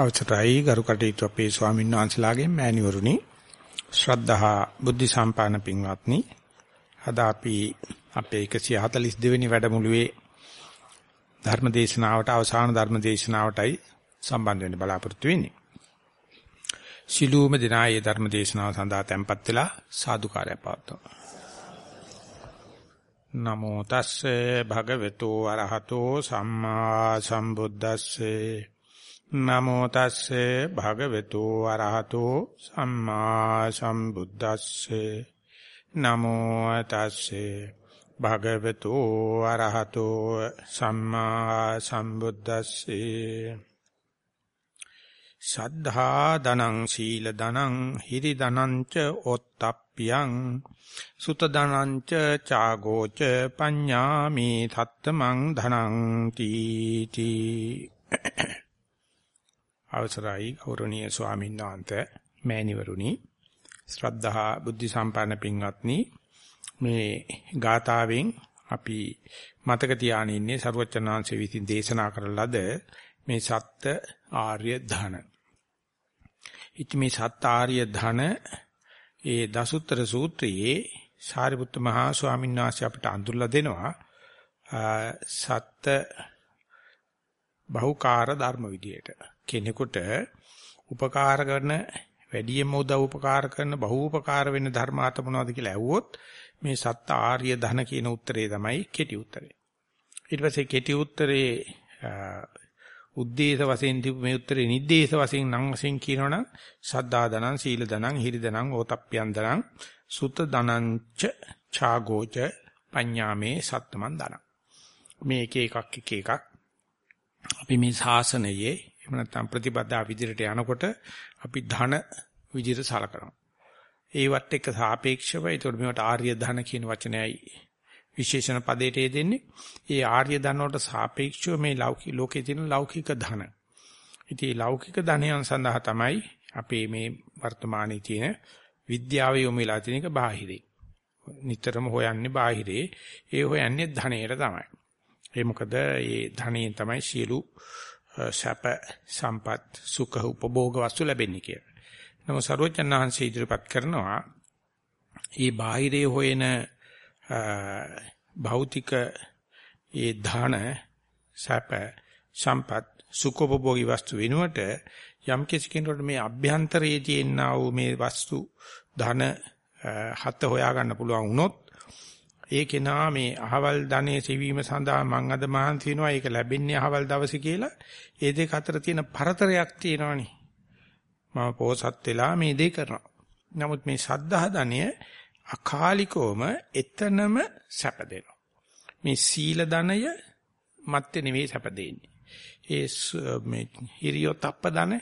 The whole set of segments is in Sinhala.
අවසරයි ගරු කටයුතු අපේ ස්වාමීන් වහන්සේලාගෙන් මෑණිවරුනි ශ්‍රද්ධහා බුද්ධ සම්පාදන පින්වත්නි අද අපි අපේ 142 වෙනි වැඩමුළුවේ ධර්ම දේශනාවට අවසාන ධර්ම දේශනාවටයි සම්බන්ධ වෙන්න බලාපොරොත්තු වෙන්නේ. ශිලූම දිනායේ ධර්ම දේශනාව සඳහා tempත් වෙලා සාදුකාරය පවත්වමු. නමෝ තස්සේ භගවතු අරහතෝ සම්මා සම්බුද්දස්සේ නමෝ තස්සේ භගවතු අරහතෝ සම්මා සම්බුද්දස්සේ. නමෝ තස්සේ භගවතු අරහතෝ සම්මා සම්බුද්දස්සේ. සද්ධා දනං සීල දනං හිරි දනං ච ඔත්තප්පියං සුත දනං ච චාගෝච පඤ්ඤාමි තත්තමං ධනං තීති. අවසරයි ගෞරවනීය ස්වාමීන් වහන්සේ මෑණිවරුනි ශ්‍රද්ධහා බුද්ධ සම්පන්න පින්වත්නි මේ ගාථාවෙන් අපි මතක තියාගෙන ඉන්නේ සරුවචනාංශ විසින් දේශනා කරන ලද මේ සත්‍ය ආර්ය ධන. ඉති මේ සත්‍ය ආර්ය ධන ඒ දසුත්තර සූත්‍රයේ සාරිපුත්ත මහා ස්වාමීන් වහන්සේ අපට අඳුරලා දෙනවා සත්‍ය බහුකාර ධර්ම විදියට. කෙනෙකුට උපකාර කරන වැඩියෙන්ම උදව් උපකාර කරන බහූපකාර වෙන ධර්මාත මොනවද කියලා ඇහුවොත් මේ සත්‍ය ආර්ය ධන කියන උත්තරේ තමයි කෙටි උත්තරේ. ඊට පස්සේ කෙටි උත්තරේ උද්දේශ වශයෙන් තිබු මේ උත්තරේ නිද්දේශ වශයෙන් නම් වශයෙන් කියනවනම් සද්දා දනං සීල දනං හිරි දනං ඕතප්පියන් දනං සුත දනං ච ඡාගෝච පඤ්ඤාමේ සත්තමන් දනං මේ එක එකක් එක එකක් අපි මේ ශාසනයේ එහෙම නැත්නම් ප්‍රතිපදා විදිහට යනකොට අපි ධන විදිහට සලකනවා. ඒවත් එක්ක සාපේක්ෂව ඒතකොට මේවට ආර්ය ධන කියන වචනයයි විශේෂණ පදයට දෙන්නේ. ඒ ආර්ය ධන වලට සාපේක්ෂව මේ ලෞකික ලෝකේ තියෙන ලෞකික ධන. ඉතින් ලෞකික ධනයන් සඳහා තමයි අපේ මේ වර්තමානයේ තියෙන විද්‍යාව යොමුලා තියෙන එක බාහිරේ. නිතරම හොයන්නේ බාහිරේ. ඒ හොයන්නේ ධනයට තමයි. ඒ මොකද ඒ ධනයෙන් තමයි සියලු සැප සම්පත් සුඛ උපභෝග වස්තු ලැබෙන්නේ කියලා. නමුත් සරුවචන් වහන්සේ ඉදිරිපත් කරනවා මේ බාහිරේ හොයන භෞතික ඒ ධන සැප සම්පත් සුඛ උපභෝගී වස්තු වෙනුවට යම් කෙනෙකුට මේ අභ්‍යන්තරයේ තියෙනා වූ මේ වස්තු ධන හත හොයා ගන්න පුළුවන් වුණොත් ඒ කෙනා මේ අහවල් ධනෙ සෙවීම සඳහා මං අද මහන්සි වෙනවා. ඒක ලැබෙන්නේ අහවල් දවසේ කියලා. ඒ දෙක අතර තියෙන පරතරයක් තියෙනවනේ. මම පෝසත් වෙලා මේ දේ කරනවා. නමුත් මේ සද්ධා ධනය අකාලිකවම එතනම සැප දෙනවා මේ සීල ධනය මත්තේ නෙවෙයි සැප දෙන්නේ ඒ මේ හිරියෝ තප්ප ධන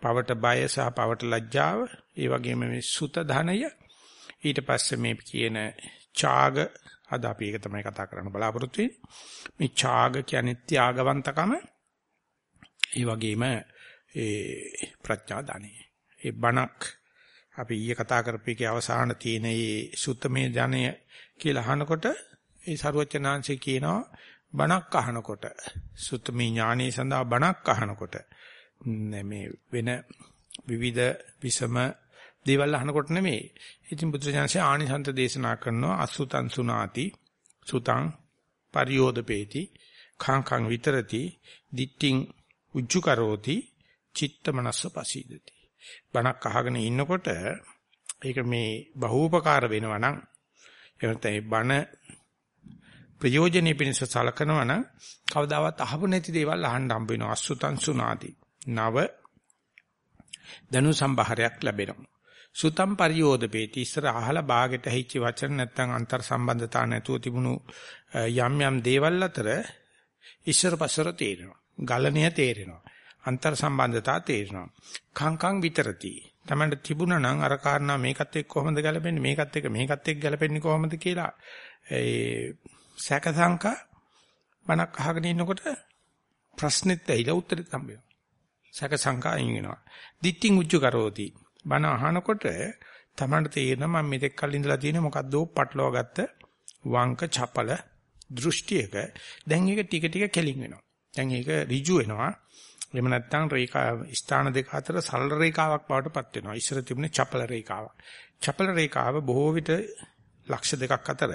පවට බය සහ පවට ලැජ්ජාව ඒ වගේම මේ සුත ධනය. ඊට පස්සේ මේ කියන ඡාග අද අපි ඒක තමයි කතා කරන්න බලාපොරොත්තු වෙන්නේ. මේ ඡාග කියන්නේ ත්‍යාගවන්තකම. ඒ වගේම ඒ ප්‍රඥා ධනෙ. ඒ බණක් අපි ඊයේ කතා කරපේකේ අවසාන තියෙන මේ සුත්තමේ ධනය කියලා අහනකොට ඒ සරුවචනාංශේ කියනවා බණක් අහනකොට සුත්තමේ ඥානෙ සඳහා බණක් අහනකොට මේ වෙන විවිධ විසම දේවල් අහනකොට නෙමෙයි. ඉතින් බුදුසසුනේ ආනිසන්ත දේශනා කරනවා අසුතං සුනාති සුතං පරියෝදපේති khං විතරති දිට්ඨින් උජ්ජු කරෝති චිත්ත මනස්ස පසීදති. බණක් අහගෙන ඉන්නකොට ඒක මේ බහූපකාර වෙනවා නම් එහෙනම් බණ ප්‍රයෝජනෙ පිණිස සලකනවා නම් කවදාවත් අහපු නැති දේවල් අහන්න හම්බ වෙනවා අසුතං සුනාති. නව දනු සම්භාරයක් ලැබෙනවා. සුතම් පරියෝදපේති ඉස්සර අහලා ਬਾගෙට ඇහිච්ච වචන නැත්නම් අන්තර් සම්බන්ධතා නැතුව තිබුණු යම් යම් දේවල් අතර ඉස්සර පස්සර තේරෙනවා. ගලණය තේරෙනවා. අන්තර් සම්බන්ධතා තේරෙනවා. කංකං විතරති. තමන්ට තිබුණා නම් අර කාරණා මේකත් එක්ක කොහොමද ගැලපෙන්නේ මේකත් එක්ක මේකත් එක්ක ගැලපෙන්නේ කොහොමද කියලා ඒ සැකසංකා මනක් අහගෙන ඉන්නකොට ප්‍රශ්නෙත් ඇහිලා උත්තරෙත් හම්බ වෙනවා. සැකසංකා අයින් වෙනවා. දිට්ඨින් උච්ච කරෝති. බණ අහනකොට තමන්ට තේරෙනවා මම මෙතෙක් කල් ඉඳලා තියෙන මොකද්දෝ පටලවා ගත්ත වංක චපල දෘෂ්ටියක දැන් ඒක ටික ටික කෙලින් වෙනවා. දැන් ඒක ඍජු වෙනවා. එහෙම නැත්නම් රේඛා ස්ථාන දෙක අතර සරල රේඛාවක් බවට පත් වෙනවා. ඉස්සර තිබුණේ චපල රේඛාවක්. චපල රේඛාව බොහෝ විට ලක්ෂ දෙකක් අතර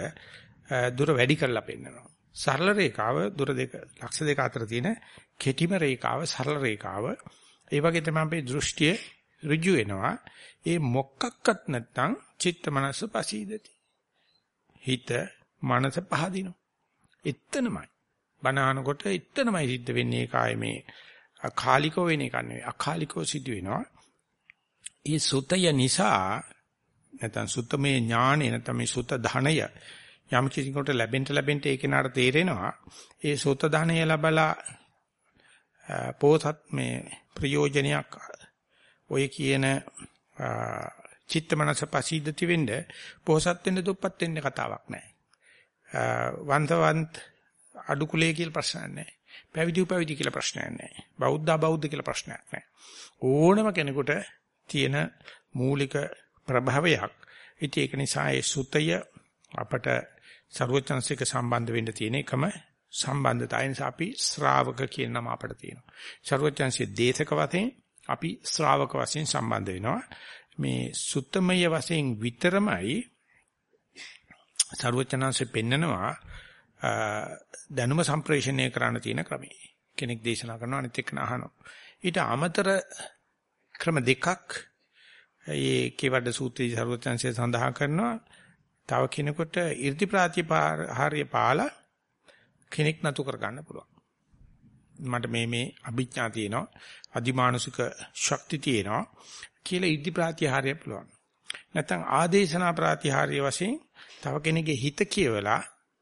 දුර වැඩි කරලා පෙන්නනවා. සරල රේඛාව දුර දෙක ලක්ෂ දෙක අතර තියෙන කෙටිම රේඛාව සරල රේඛාව. ඒ වගේ තමයි අපේ දෘෂ්ටිය ඍජු වෙනවා. ඒ මොකක්වත් නැත්නම් චිත්ත මනස පසීදති. හිත මනස පහදිනවා. එතනමයි. බනහනකොට එතනමයි සිද්ධ වෙන්නේ කාය මේ අකාලිකව වෙන එක නෙවෙයි අකාලිකව සිදු වෙනවා. ඒ සුතය නිසා නැත්නම් සුතමේ ඥානෙ නැත්නම් මේ සුත ධනය යම් කිසිකට ලැබෙන්න ලැබෙන්න ඒ කෙනාට තේරෙනවා ඒ සුත ධනය ලැබලා පෝසත් මේ ප්‍රයෝජනයක් ඔය කියන චිත්ත මනස පසීදති වෙන්න පොහසත් වෙන්න දුප්පත් වෙන්න කතාවක් නැහැ. වන්තවන්ත අඩු කුලයේ කියලා ප්‍රශ්නයක් නැහැ. පැවිදි උපවිදි කියලා ප්‍රශ්නයක් නැහැ. බෞද්ධ අබෞද්ධ කියලා ප්‍රශ්නයක් නැහැ. ඕනම කෙනෙකුට තියෙන මූලික ප්‍රභවයක්. ඉතින් ඒක නිසා ඒ සුතය අපට ਸਰවචන්සික සම්බන්ධ වෙන්න තියෙන එකම සම්බන්ධතාවය නිසා අපි ශ්‍රාවක කියන නම අපට තියෙනවා. ਸਰවචන්සිය දේශක වශයෙන් අපි ශ්‍රාවක වශයෙන් සම්බන්ධ වෙනවා. මේ සුත්තමය වශයෙන් විතරමයි ਸਰවචනanse පෙන්නනවා දැනුම සම්ප්‍රේෂණය කරන්න තියෙන ක්‍රමය. කෙනෙක් දේශනා කරනවා අනිත් එක්කන අහනවා. ඊට අමතර ක්‍රම දෙකක් ඒ කේවඩ සූත්‍රයේ ਸਰවචනanse සඳහන් කරනවා. තව කෙනෙකුට 이르දි ප්‍රාතිපාරාහාරය පාලා කෙනෙක් නතු කර ගන්න පුළුවන්. මට මේ මේ අභිඥා තියෙනවා, අදිමානසික ශක්ති තියෙනවා කියලා ඉර්ධි ප්‍රාතිහාර්ය පුළුවන්. නැත්නම් ආදේශනා ප්‍රාතිහාර්ය වශයෙන් තව කෙනෙකුගේ හිත කියවලා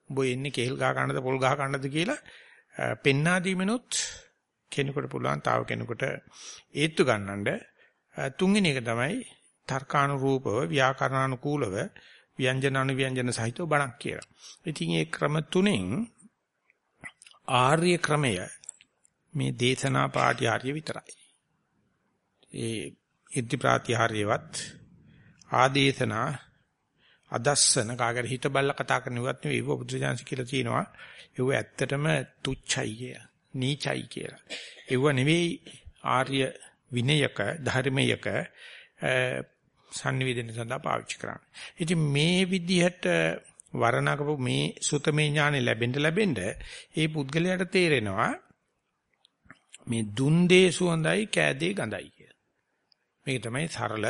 උඹ එන්නේ කේල් ගහ ගන්නද පොල් ගහ ගන්නද කියලා පෙන්වා දීමනොත් කෙනෙකුට පුළුවන් තාව කෙනෙකුට ඒත්තු ගන්නඳ තුන්වෙනි එක තමයි තර්කානුරූපව ව්‍යාකරණානුකූලව ව්‍යංජන අනුව්‍යංජන සහිතව බණක් කියලා. ඉතින් මේ ක්‍රම තුනෙන් ආර්ය ක්‍රමය මේ දේශනා පාඨය විතරයි. ඒ ඉද්ධි ප්‍රාතිහාර්යවත් ආදේශනා අදස්සන කාගර හිත බල්ල කතා කරනවත් නෙවෙයි ඒව බුදුජානක කියලා තියෙනවා. ඒව ඇත්තටම තුච්චයි කිය. නීචයි කියලා. ඒව නෙවෙයි ආර්ය විනයක ධර්මයක sannivedana සඳහා පාවිච්චි කරන්නේ. ඉතින් මේ විදිහට වර්ණකපු මේ සුතමේ ඥානෙ ලැබෙන්න ලැබෙන්න ඒ පුද්ගලයාට තේරෙනවා මේ දුන් දේ සුවඳයි කෑදේ ගඳයි කියලා. මේක තමයි සරල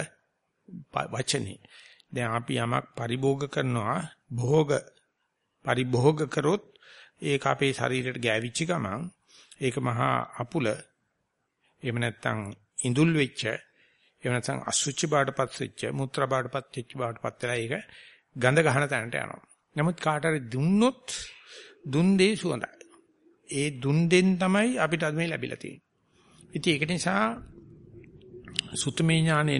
වචනේ. දැන් අපි යමක් පරිභෝග කරනවා භෝග පරිභෝග කරොත් ඒක අපේ ශරීරයට ගෑවිච්ච ගමන් ඒක මහා අපුල එහෙම නැත්නම් ඉඳුල් වෙච්ච එහෙම නැත්නම් අසුචි බාටපත් වෙච්ච මුත්‍රා බාටපත් වෙච්ච බාටපත් වෙලා ඒක ගඳ ගහන තැනට යනවා. නමුත් කාට හරි දුන්නොත් දුන් දේ සුවඳයි. ඒ දුන් දෙන් තමයි අපිට අද මේ ලැබිලා තියෙන්නේ. ඉතින් ඒක නිසා සුතමේ ඥානේ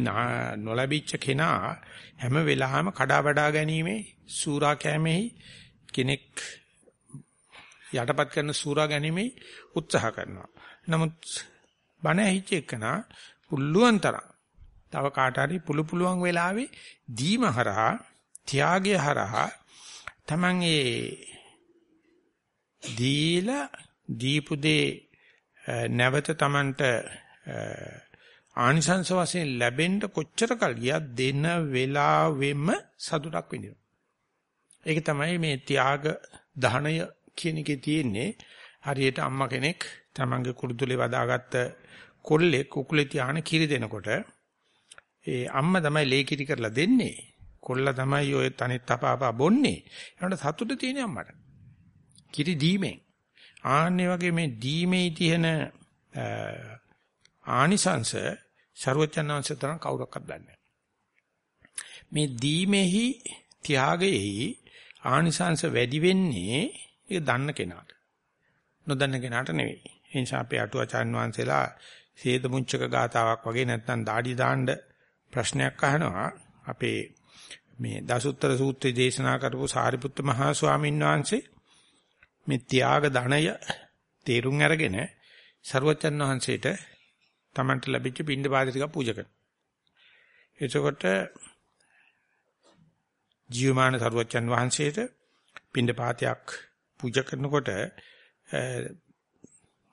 නොලැබිච්ච කෙනා හැම වෙලාවෙම කඩා වඩා ගැනීමේ සූරා කැමෙහි කෙනෙක් යටපත් කරන සූරා ගැනීමේ උත්සාහ කරනවා. නමුත් බණ ඇහිච්ච එකනා පුළුවන් තරම් තව කාට හරි පුළු පුළුවන් වෙලාවේ දීම හරහා ත්‍යාගය හරහා Taman ඒ දීලා දීපු දේ නැවත Tamanට ආනිසංස වශයෙන් ලැබෙන්න කොච්චර කල් ගියත් දෙන වෙලාවෙම සතුටක් විඳිනවා. ඒක තමයි මේ ත්‍යාග දහණය කියන එකේ තියෙන්නේ. හරියට අම්මා කෙනෙක් තමන්ගේ කුරුදුලේ වදාගත්ත කොල්ලෙක් කුකුලේ තියාන කිරි දෙනකොට ඒ අම්මා තමයි ලේ කිරි කරලා දෙන්නේ. කොල්ලා තමයි ඔය තනිත් තපාපා බොන්නේ. ඒකට සතුට තියෙන අම්මට. කිරි දීමෙන්. ආන්නේ වගේ මේ දීමේ තියෙන ආනිසංශ ਸਰවචනාංශ තරම් කවුරක්වත් දන්නේ නැහැ. මේ දීමේහි ත්‍යාගයේහි ආනිසංශ වැඩි වෙන්නේ ඒක දන්න කෙනාට. නොදන්න කෙනාට නෙවෙයි. ඒ නිසා අපේ අටුවාචාන් වහන්සේලා සේද මුංචක ගාතාවක් වගේ නැත්නම් দাঁඩි දාන්න ප්‍රශ්නයක් අහනවා. අපේ මේ දසුත්තර සූත්‍රය දේශනා කරපු සාරිපුත්ත මහා ස්වාමීන් වහන්සේ මේ ත්‍යාග ධනය තේරුම් අරගෙන ਸਰවචන් වහන්සේට Tamanට ලැබිච්ච පින්ඳ පාද ටික පූජා කරනවා. එතකොට ජීවමාන සරුවච්චන් වහන්සේට පින්ඳ පාතයක් පූජා කරනකොට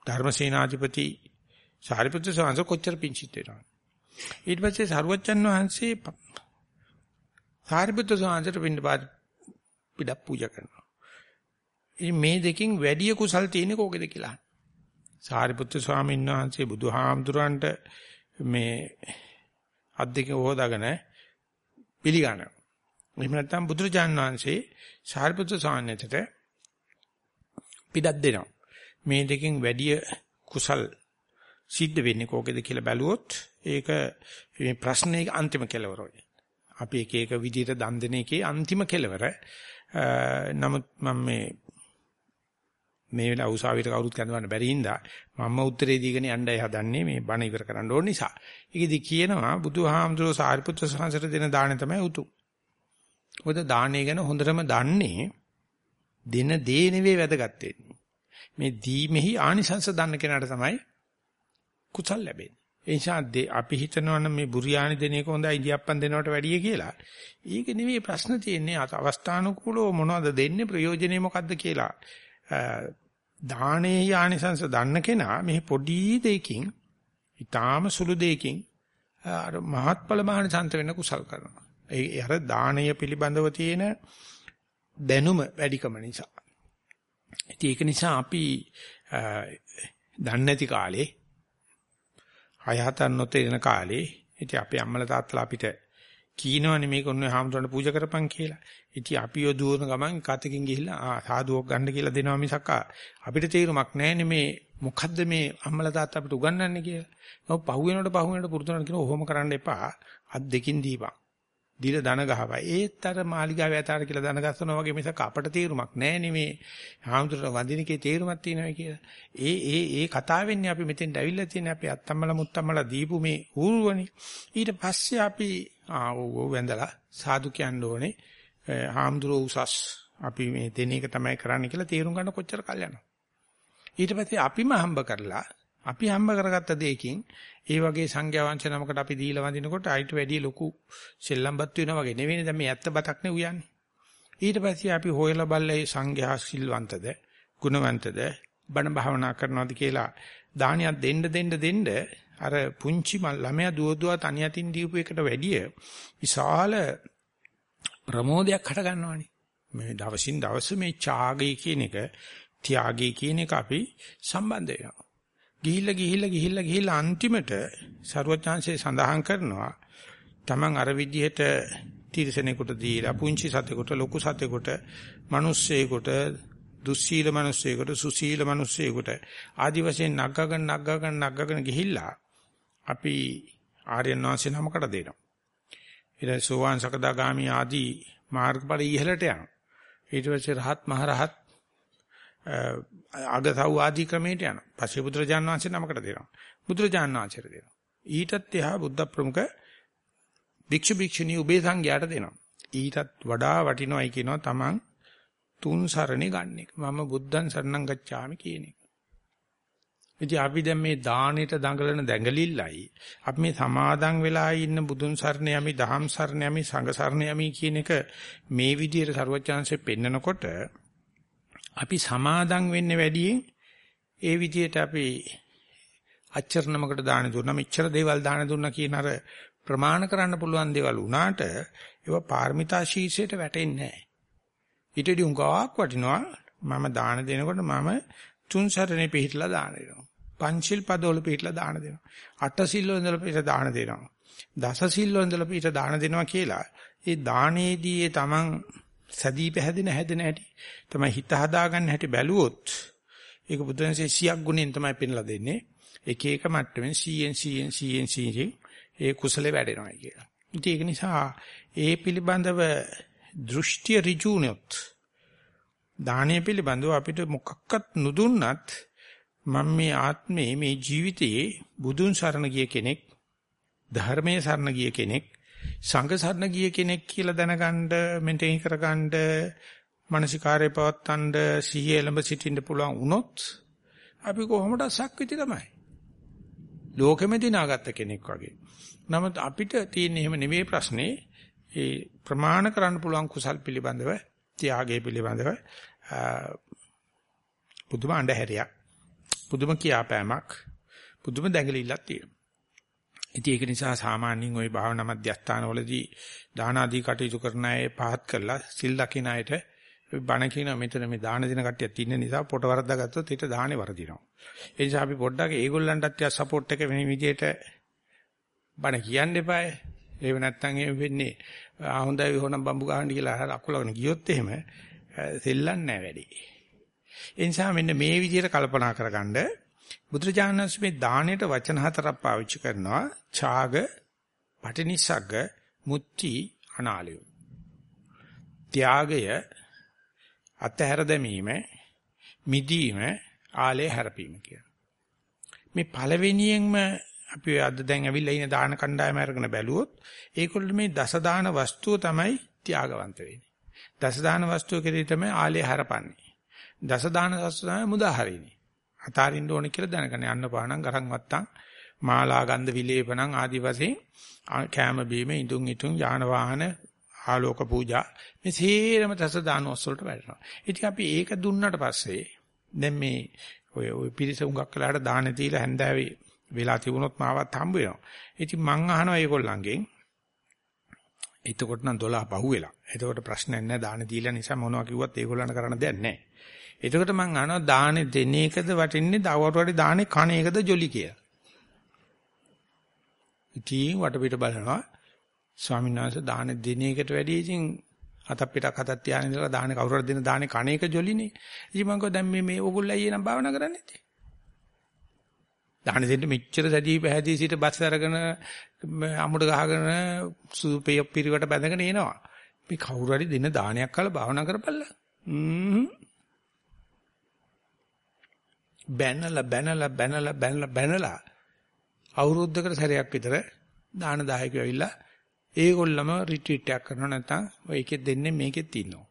ධර්මසේනාධිපති සාරිපුත්‍ර ස්වාමීන් කොච්චර පිංචිත් වෙනවද? ඊට පස්සේ සරුවච්චන් වහන්සේ සාරිපුත්‍ර ස්වාමීන්ට පින්න පාද පිටක් පූජා කරනවා. ඉතින් මේ දෙකෙන් වැඩි කුසල් තියෙන්නේ කෝකේද කියලා. සාරිපුත්‍ර ස්වාමීන් වහන්සේ බුදුහාමුදුරන්ට මේ අත් දෙක හොදාගෙන පිළිගන්නවා. එහෙම නැත්නම් බුදුරජාන් වහන්සේ සාරිපුත්‍ර ස්වාමීන්ට පිටක් දෙනවා. මේ දෙකෙන් වැඩි කුසල් සිද්ධ වෙන්නේ කෝකේද කියලා බැලුවොත් ඒක මේ ප්‍රශ්නේ අන්තිම කෙලවරයි. අපි එක එක විදිහට දන් දෙන එකේ අන්තිම කෙලවර. නමුත් මම මේ මේ වෙලාව උසාවියට කවුරුත් කැඳවන්න බැරි හින්දා මම උත්තරේ දීගෙන යන්නයි හදන්නේ මේ බණ ඉවර කරන්න ඕන නිසා. ඒකෙදි කියනවා බුදුහාමුදුරුවෝ සාරිපුත්‍ර සංසාරට දෙන දාණය තමයි උතුම්. මොකද දාණය ගැන හොඳටම දන්නේ දෙන දේ නෙවෙයි වැදගත් මේ දීමෙහි ආනිසංස දන්න කෙනාට තමයි කුසල් ලැබෙන්නේ. ඒ නිසා අපි හිතනවා නම් මේ බුරියානි දෙන එක හොඳයි ඉදියප්පන් දෙනවට වැඩිය කියලා. ඒක නෙවෙයි ප්‍රශ්න තියෙන්නේ අවස්ථානුකූලව මොනවද දෙන්නේ ප්‍රයෝජනේ මොකද්ද කියලා. දානේ ආනිසංස දන්න කෙනා මේ පොඩි දෙයකින් ඊටාම සුළු දෙයකින් අර මහත්ඵල මහානිසංස වෙන්න කුසල් කරනවා. ඒ අර දාණය පිළිබඳව තියෙන දැනුම වැඩිකම නිසා. ඉතින් ඒක නිසා අපි දන්නේ නැති කාලේ හය හතක් නොතේරෙන කාලේ ඉතින් අපේ අම්මලා තාත්තලා අපිට කීනවනේ මේක ඔන්න හාමුදුරන්ට පූජා කරපන් කියලා. ඉතින් අපි යෝ දුවන ගමන් කතකින් ගිහිල්ලා ආ සාදුවක් ගන්න කියලා දෙනවා මිසක් අපිට තේරුමක් නැහැනේ මේ මොකද්ද මේ අම්මලා තාත්තා අපිට උගන්වන්නේ කියලා. නෝ පහු වෙනකොට පහු වෙනකොට පුරුදු කරන කියන ඔහොම කරන්න එපා. අත් දෙකින් දීපන්. දීලා ධන ගහවයි. ඒත් අර මාලිගාවේ ඇතාර කියලා ධන ගස්සනවා වගේ මිසක් අපට තේරුමක් නැහැ මේ හාමුදුරුවෝ වඳිනකේ තේරුමක් තියෙනවා කියලා. ඒ ඒ ඒ කතාවෙන්නේ අපි මෙතෙන්ට ඇවිල්ලා තියෙන අපේ අත්තම්මලා මුත්තම්මලා දීපු මේ ඌරුවනේ. ඊට පස්සේ අපි ආ ඔව් වැඳලා සාදු කියන්න ඕනේ. හාමුදුරුවෝ උසස් අපි මේ දෙන එක තමයි කරන්න කියලා තේරුම් ගන්න කොච්චර කල් යනවා. ඊට පස්සේ අපිම හම්බ කරලා අපි හම්බ කරගත්ත දෙයකින් ඒ වගේ සංඛ්‍යා වංශ නමකට අපි දීලා වඳිනකොට අයිට වැඩි ලොකු සෙල්ලම්පත් වෙනවා වගේ නෙවෙයි දැන් මේ ඇත්ත බතක් නේ උයන්නේ. ඊට පස්සේ අපි හොයලා බලලා ඒ සංඝයා සිල්වන්තද, ගුණවන්තද, බණ භාවනා කරනවද කියලා දානියක් දෙන්න දෙන්න දෙන්න අර පුංචි ළමයා දුව දුව තනියටින් දීපු එකට වැඩිය විශාල ප්‍රමෝදයක් හට ගන්නවානේ. මේ දවසින් දවස මේ ඡාගය කියන එක, ත්‍යාගය කියන එක අපි සම්බන්ධ වෙනවා. ගිහිල්ලා ගිහිල්ලා ගිහිල්ලා ගිහිල්ලා අන්තිමට ਸਰුවචාන්සේ සඳහන් කරනවා Taman අර විදිහට තිරසනෙකුට දීලා පුංචි සතෙකුට ලොකු සතෙකුට මිනිස්සෙකුට දුස්සීල මිනිස්සෙකුට සුසීල මිනිස්සෙකුට ආදි වශයෙන් නග්ගගෙන නග්ගගෙන නග්ගගෙන ගිහිල්ලා අපි ආර්යයන් වහන්සේ නමකට දෙනවා. ඊට සෝවාන් සකදාගාමි ආදී මාර්ගඵල ඉහළට යනවා. ඊට පස්සේ රහත් මහරහත් අගසව් ආදී ක්‍රමයට යනවා. පස්සේ බුදුරජාණන් වහන්සේ නමකට දෙනවා. බුදුරජාණන් වහන්සේට දෙනවා. ඊටත් එහා බුද්ධ ප්‍රමුඛ භික්ෂු භික්ෂුණී උභය සංඝයාට දෙනවා. ඊටත් වඩා වටිනවයි කියනවා තමන් තුන් සරණේ ගන්න එක. මම බුද්ධං සරණං ගච්ඡාමි කියන එක. ඉතින් අපි දැන් මේ දානෙට දඟලන දැඟලිල්ලයි අපි මේ සමාදන් වෙලා ඉන්න බුදුන් සරණ යමි දහම් සරණ යමි සංඝ සරණ යමි කියන එක මේ විදිහට ਸਰවඥාන්සේ පෙන්නකොට අපි සමාදන් වෙන්නේ වැඩියෙන් ඒ විදිහට අපි අච්චරණමකට දාන දුන්නා මෙච්චර දේවල් දාන දුන්නා කියන අර ප්‍රමාණ කරන්න පුළුවන් දේවල් වුණාට ඒවා පාරමිතා ශීර්ෂයට වැටෙන්නේ නැහැ. ඊටදී උඟාවක් වටිනවා මම දාන දෙනකොට මම තුන් සැරනේ පිළිහිටලා දාන දෙනවා. පංචිල් පදවල පිළිහිටලා දාන දෙනවා. අට සිල් වල ඉඳලා පිට දාන දෙනවා. දස සිල් වල ඉඳලා පිට දාන දෙනවා කියලා. ඒ දානේදී ඒ Taman සැදී පැහැදෙන හැදෙන හැටි තමයි හිත හදාගන්න හැටි බැලුවොත් ඒක බුදුන්සේ 100ක් ගුණෙන් තමයි පෙන්ලා දෙන්නේ. එක එක මට්ටමින් 100න් 100න් 100න් 100න් ඒ කුසලේ වැඩෙනවා කියලා. ඉතින් ඒක නිසා ඒ පිළිබඳව දෘෂ්ටි ඍජුනොත් දානය පිළිබඳව අපිට මොකක්වත් නුදුන්නත් මම මේ ආත්මේ මේ ජීවිතයේ බුදුන් සරණ ගිය කෙනෙක් ධර්මයේ සරණ ගිය කෙනෙක් සංඝ සරණ ගිය කෙනෙක් කියලා දැනගන්න මෙතෙන් කරගන්න මානසිකාරය පවත්තන්න සිහිය එළඹ සිටින්න පුළුවන් වුණොත් අපි කොහොමද සක්විති තමයි. ලෝකෙම දිනාගත්ත කෙනෙක් වගේ. නමුත් අපිට තියෙන එහෙම නෙවෙයි ප්‍රශ්නේ ඒ ප්‍රමාණ කරන්න පුළුවන් කුසල් පිළිබඳව ත්‍යාගය පිළිබඳව පුදුම අඳුරයක් පුදුම කියාපෑමක් පුදුම දැඟලිල්ලක් තියෙනවා. ඉතින් ඒක නිසා සාමාන්‍යයෙන් ওই භාවනා මධ්‍යස්ථානවලදී දාන ආදී කටයුතු කරන අය පහත් කරලා සිල් ලකින අයට බණ කියන මෙතන මේ දාන දින කට්ටියක් ඉන්න නිසා පොට වරද්දා ගත්තොත් ඊට දාහනේ වරදිනවා. ඒ නිසා අපි පොඩ්ඩක් ඒගොල්ලන්ටත් ටික සපෝට් එක වෙන විදිහට බණ කියන්න එපායි. ඒව නැත්තම් එහෙම වෙන්නේ ආ හොඳයි හොනම් බම්බු ගහන්න කියලා අකුලගෙන ගියොත් එහෙම සෙල්ලන්නේ නැහැ වැඩි. ඒ නිසා මෙන්න මේ විදිහට කල්පනා කරගන්න බුදුරජාණන් වහන්සේ මේ දාණයට වචන හතරක් පාවිච්චි කරනවා ඡාග, පටිනිස්සග්ග, මුත්‍ති, අනාලය. ත්‍යාගය අතහැර දැමීම, මිදීම, ආලය හැරපීම කියන. මේ පළවෙනියෙන්ම අපි අද දැන් ඇවිල්ලා ඉන දාන කණ්ඩායම අරගෙන බැලුවොත් ඒකොල්ල මේ දස දාන වස්තුව තමයි ත්‍යාගවන්ත වෙන්නේ. දස දාන වස්තුව කෙරෙහි තමයි ආලය හැරපන්නේ. දස දාන වස්තුව තමයි මුදා හරින්නේ. අතාරින්න ඕනේ කියලා දැනගන්න යන්න පාණම් ගරන් වත්තම් මාලා ගන්ධ විලේපණම් ආදි වශයෙන් කෑම බීම ඉදුන් ඉතුන් යාන වාහන ආලෝක පූජා මේ සේරම දස දාන වස්තුවලට වැටෙනවා. ඉතින් අපි ඒක දුන්නට පස්සේ දැන් මේ ඔය ඔය පිරිස උඟක් කළාට දාන දීලා හැන්දෑවේ වෙලා තිබුණොත් මාවත් හම්බ වෙනවා. ඉතින් මං අහනවා ඒගොල්ලන්ගෙන් එතකොට නම් 12 පහුවෙලා. එතකොට ප්‍රශ්නයක් නැහැ දාන දීලා නිසා මොනවා කිව්වත් ඒගොල්ලන්ට කරන්න දෙයක් නැහැ. එතකොට මං අහනවා දාන දෙන එකද වටින්නේ දවවට වඩා දානේ කණ එකද ජොලි කියලා. ඉතින් වටපිට බලනවා ස්වාමීන් වහන්සේ දාන දෙන එකට වැඩිය ඉතින් අතක් පිටක් හතක් තියාගෙන ඉඳලා දාන කවුරුහරි දෙන දානේ කණ එක ජොලිනේ. ඉතින් මං කිව්වා දැන් මේ මේ ඕගොල්ලෝ අයියේ නම් භාවනා කරන්නේ නැත්තේ. දාන දෙන්න මෙච්චර සැදී පැහැදී සිට බස් අරගෙන අමුඩ ගහගෙන සුදු පෙය පිරිවට බැඳගෙන එනවා. මේ කවුරු හරි දෙන දානයක් කළා භාවනා කරපල්ලා. හ්ම්. බැනලා බැනලා බැනලා බැනලා බැනලා අවුරුද්දකට සැරයක් විතර දාන දායකයෝ ඇවිල්ලා ඒගොල්ලම රිට්‍රීට් එකක් කරනවා නැත්නම් ඔය එකෙත් දෙන්නේ මේකෙත් ඉන්නවා.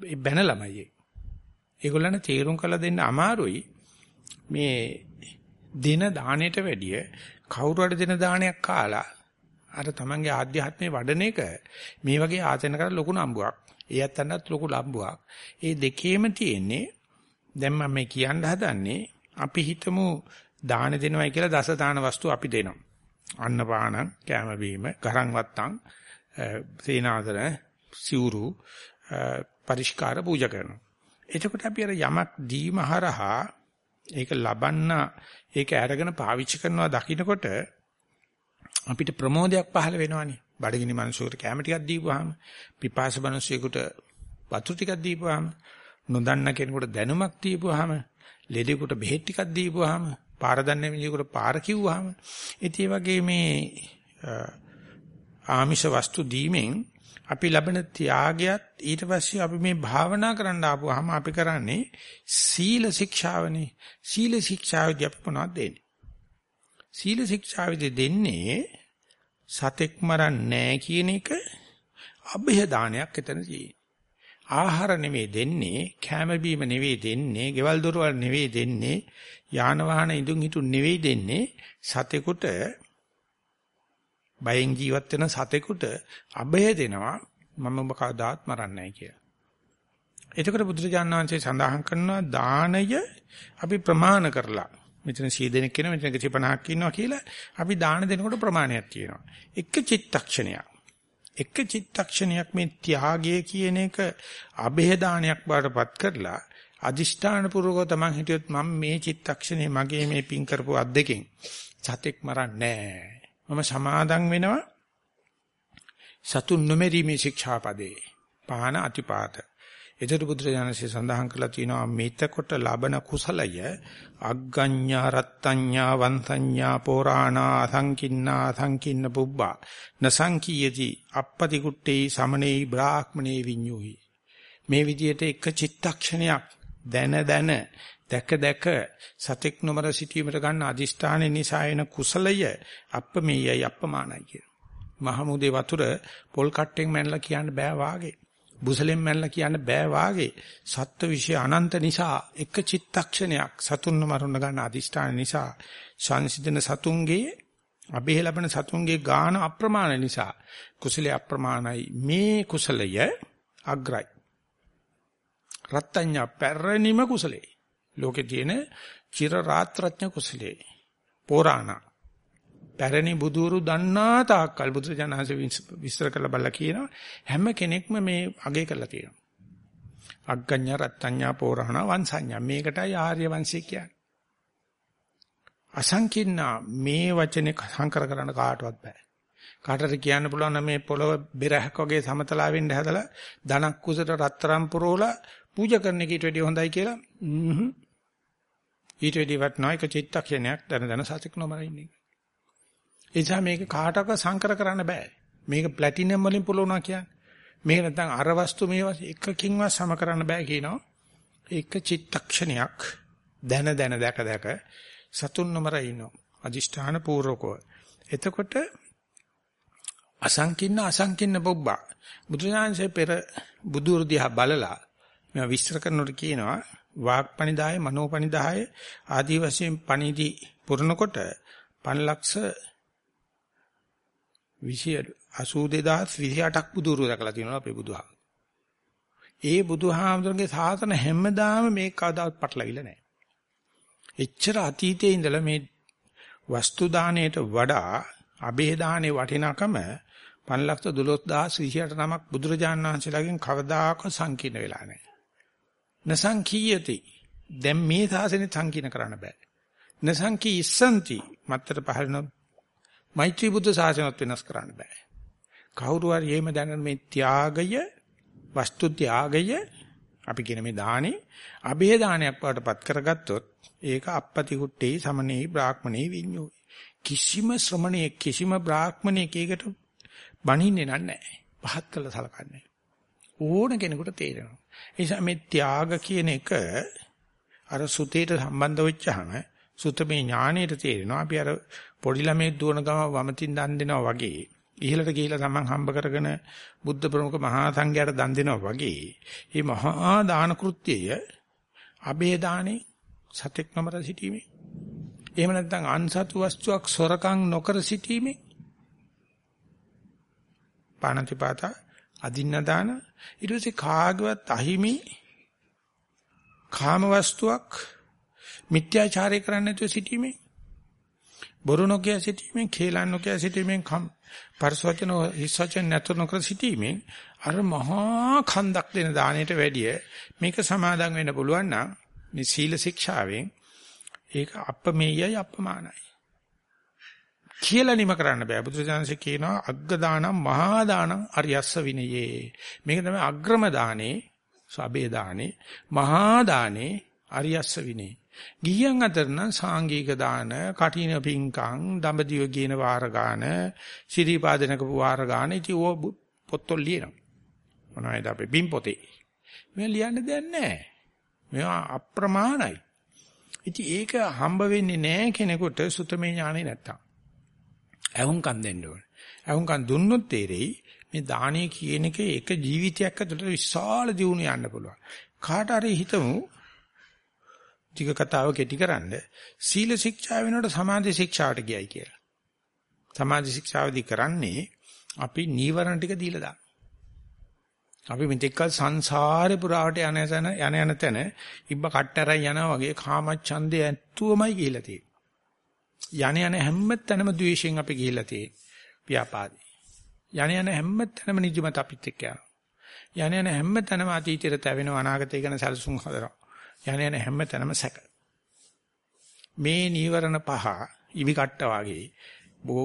ඒ බැනලාමයි ඒ. ඒගොල්ලන්ට තීරුම් කළ දෙන්න අමාරුයි. මේ දින දාණයට වැඩිය කවුරු හරි දෙන දානයක් කාලා අර තමන්ගේ ආධ්‍යාත්මේ වඩන එක මේ වගේ ආතන කර ලොකු නම්බුවක්. ඒ ඇත්තන්ටත් ලොකු ලම්බුවක්. ඒ දෙකේම තියෙන්නේ දැන් මම මේ කියන්න හදන්නේ අපි හිතමු දාන දෙනවයි කියලා දස දාන වස්තු අපි දෙනවා. අන්න පාන, කැම බීම, ගරන් වත්තම්, සේනාසන, සිවුරු, පරිස්කාර පූජා කරනවා. එතකොට අපි අර යමක් දීම හරහා ඒක ලබන්න ඒක අරගෙන පාවිච්චි කරනවා දකින්නකොට අපිට ප්‍රමෝදයක් පහළ වෙනවනේ. බඩගිනි මිනිසෙකුට කැම ටිකක් දීපුවාම, පිපාස මිනිසෙකුට වතුර ටිකක් දීපුවාම, නොදන්න කෙනෙකුට දැනුමක් දීපුවාම, ලෙඩෙකුට බෙහෙත් ටිකක් දීපුවාම, පාර දන්නේ මිනිහෙකුට පාර කිව්වහම, ඉතින් වගේ මේ ආමිෂ වස්තු දීමෙන් අපි ලබන ත්‍යාගයත් ඊට පස්සේ අපි මේ භාවනා කරන්න ආපුවාම අපි කරන්නේ සීල ශික්ෂාවනේ. සීල ශික්ෂාවේදී අපි මොනවද දෙන්නේ? සීල ශික්ෂාවේදී දෙන්නේ සතෙක් මරන්නේ කියන එක અભය දානයක් එතන තියෙන්නේ. ආහාර නෙවෙයි දෙන්නේ, කැම බීම නෙවෙයි දෙන්නේ, ගෙවල් දොරවල් නෙවෙයි දෙන්නේ, යාන වාහන ඉදුන් හිටු නෙවෙයි දෙන්නේ සතෙකුට බයෙන් ජීවත් වෙන සතෙකුට අභය දෙනවා මම ඔබ කවදාත් මරන්නේ නැහැ කියලා. එතකොට බුදුරජාණන් වහන්සේ සඳහන් කරනවා දානය අපි ප්‍රමාණ කරලා මෙතන 100 දෙනෙක් ඉන්නවා මෙතන 150ක් ඉන්නවා කියලා අපි දාන දෙනකොට ප්‍රමාණයක් කියනවා. එක චිත්තක්ෂණයක්. එක චිත්තක්ෂණයක් මේ ත්‍යාගය කියන එක අභය දානයක් බාටපත් කරලා අදිෂ්ඨාන පුරවක තමන් හිටියොත් මම මේ චිත්තක්ෂණේ මගේ මේ පින් කරපු අත් දෙකෙන් සතෙක් මරන්නේ නැහැ. මම සමාදන් වෙනවා. සතුන් නොමෙරීමේ ශික්ෂාපදේ. පාන අතිපාත. එතකොට බුදුරජාණන්සේ සඳහන් කළා තියෙනවා මේතකොට ලබන කුසලය අග්ගඤ්ඤා රත්ත්‍ඤ්ඤා වන්තඤ්ඤා පෝරාණා අසංකින්නා අසංකින්න පුබ්බා. නසංකීයති අපපති කුට්ටේ සමනේ බ්‍රාහ්මනේ විඤ්ඤුහි. මේ විදිහට එක චිත්තක්ෂණයක් දැන දැන දැක දැක සතෙක් නොමර සිටීමට ගන්න අදිෂ්ඨාන නිසා එන කුසලය අප්පමෙයයි අප්පමානයි කියන. මහමුදේ වතුර පොල් කට්ටෙන් මැනලා කියන්න බෑ වාගේ. බුසලෙන් මැනලා කියන්න බෑ වාගේ. සත්ත්ව วิ ෂය අනන්ත නිසා එක චිත්තක්ෂණයක් සතුන්ව මරන්න ගන්න අදිෂ්ඨාන නිසා සංසිඳන සතුන්ගේ අබේ ලැබෙන සතුන්ගේ ගාන අප්‍රමාණ නිසා කුසලයේ අප්‍රමාණයි මේ කුසලය අග්‍රයි. රත්ත්‍ඤ්ඤ පැරණිම කුසලේ ලෝකේ තියෙන චිර රාත්‍රඥ කුසලයේ පෝරාණ. පැරණි බුදුරු දන්නා තාක්කල් බුදුරජාණන්සේ විස්තර කරලා බලලා කියනවා හැම කෙනෙක්ම මේ අගය කරලා තියෙනවා. අග්ගඤ්ඤ රත්ත්‍ඤ්ඤා පෝරාණ වංශඤ්ඤා මේකටයි ආර්ය වංශය කියන්නේ. අසංකින්නා මේ වචනේ සංකර කරන්න කාටවත් බෑ. කාටද කියන්න පුළුවන් නම් මේ පොළව බෙරහක් වගේ සමතලා වෙන්න හැදලා ධනක් කුසට රත්තරම් පුරවලා පූජා කරන එක ඊට වැඩිය හොඳයි කියලා ඊට වැඩිය වටනවා එක චිත්තක්ෂණයක් දැන දැන සතික් නොමර ඉන්නේ. ඒ නිසා මේක කාටවත් සංකර කරන්න බෑ. මේක ප්ලැටිනම් වලින් පුරවනවා කියන්නේ. මේක නැත්නම් අර වස්තු මේවා එකකින්වත් සම කරන්න බෑ කියනවා. ඒක චිත්තක්ෂණයක් දැන දැන දැක දැක සතුන් නොමර ඉන්නවා. අදිෂ්ඨාන පූර්වකව. එතකොට අසංකින්න අසංකින්න බොබ්බා බුදුසාංශේ පෙර බුදුරු දිහා බලලා මම විස්තර කරනකොට කියනවා වාග්පනිදාය මනෝපනිදාය ආදී වශයෙන් පණිදි පුරනකොට 5 ලක්ෂ 82028ක් බුදුරු දැකලා තියෙනවා අපේ බුදුහාම. ඒ බුදුහාමතුන්ගේ සාසන හැමදාම මේක කවදාවත් පටලවිලා නැහැ. එච්චර අතීතයේ ඉඳලා මේ වස්තු දාණයට වඩා අබේ දාහනේ වටිනාකම 512028 නමක් බුදුරජාණන් වහන්සේලාගෙන් කවදාකවත් සංකීර්ණ වෙලා නැහැ. නසංකීයති. දැන් මේ සාසනෙ සංකීර්ණ කරන්න බෑ. නසංකී ඉස්සන්ති මත්තර පහළන මෛත්‍රී බුද්ධ සාසනත් වෙනස් කරන්න බෑ. කවුරු හරි එහෙම දැනන මේ ත්‍යාගය වස්තු ත්‍යාගය අපි කියන මේ දානේ අභේ දානයක් වඩටපත් කරගත්තොත් ඒක අපපති කුට්ටේ සමනේ බ්‍රාහ්මණේ විඤ්ඤෝ කිසිම ශ්‍රමණයෙක් කිසිම බ්‍රාහ්මණයෙක් ඒකට බණින්නේ නැහැ. පහත් කළ සලකන්නේ. ඕන කෙනෙකුට තේරෙනවා. ඒ නිසා මේ ත්‍යාග කියන එක අර සුතේට සම්බන්ධ වෙච්චහම සුතමේ ඥාණයට තේරෙනවා. අපි අර පොඩි ළමේ දුවන ගම වමතින් දන් දෙනවා වගේ ඉහළට ගිහිලා තමන් හම්බ කරගෙන බුද්ධ ප්‍රමුඛ මහා සංඝයාට දන් දෙනවා වගේ මේ මහා දාන කෘත්‍යය අබේ දානේ සතෙක් නමර සිටීමේ එහෙම නැත්නම් අන්සතු වස්තුවක් සොරකම් නොකර සිටීමේ පාණතිපාත අදින්න දාන. ඊට පස්සේ කාගවත් අහිමි කාම වස්තුවක් මිත්‍යාචාරය කරන්න නැතුව සිටීමේ බොරු නොකිය සිටීමෙන් කේලම් නොකිය සිටීමෙන් කම් පරිසවචන හිස්සචන නැතුව නොකර සිටීමෙන් අර මහා කන්දක් දෙන දාණයට වැඩිය මේක සමාදන් වෙන්න පුළුවන් නම් මේ සීල ශික්ෂාවෙන් ඒක අපමෙයයි අපමානයි. කියලා නිම කරන්න බෑ. බුදුරජාණන්සේ කියනවා අග්ග දානම් මහා දානම් අරියස්ස විනයේ. මේක තමයි අග්‍රම දානේ, සබේ දානේ, මහා දානේ අරියස්ස විනේ. ගිහියන් අතර නම් සාංගික දාන, කටින පිංකම්, දඹදිව කියන වාර ගාන, සිරිපාදනක වාර ගාන ඉති ඕ පොත්වල ලියනවා. මොනවද අපේ බිම් පොතේ. මේ ලියන්න දෙයක් නැහැ. මේවා අප්‍රමාණයි. ඉතින් ඒක හම්බ වෙන්නේ නැහැ කෙනෙකුට සුතමේ ඥානෙ නැත්තම්. ඇහුම්කන් දෙන්න ඕනේ. ඇහුම්කන් දුන්නොත් තේරෙයි මේ දානේ කියන එක එක ජීවිතයක් ඇතුළත විශාල දියුණු යන්න පුළුවන්. කාට හරි හිතමු ටික කතාව කෙටිකරන්න සීල ශික්ෂා වෙනකොට සමාධි ශික්ෂාවට ගියයි කියලා. සමාධි ශික්ෂාවදී කරන්නේ අපි නීවරණ ටික දීලා දාන. අපි මෙතෙක්කල් සංසාරේ පුරාවට යන යන යන යන තැන ඉබ්බ කට්ටරයි යනවා වගේ කාමච්ඡන්දේ ඇත්තුවමයි කියලා තියෙන්නේ. යන යන හැම තැනම ද්වේෂයෙන් අපි ගිහිල්ලා තියෙන්නේ. ව්‍යාපාදේ. යන යන හැම තැනම නිදිමත අපිත් එක්ක යනවා. යන යන හැම තැනම අතීතයට තැවෙන අනාගතය ගැන සැලසුම් හදනවා. යන යන හැම තැනම සැක. මේ නීවරණ පහ ඉවි කට්ට වගේ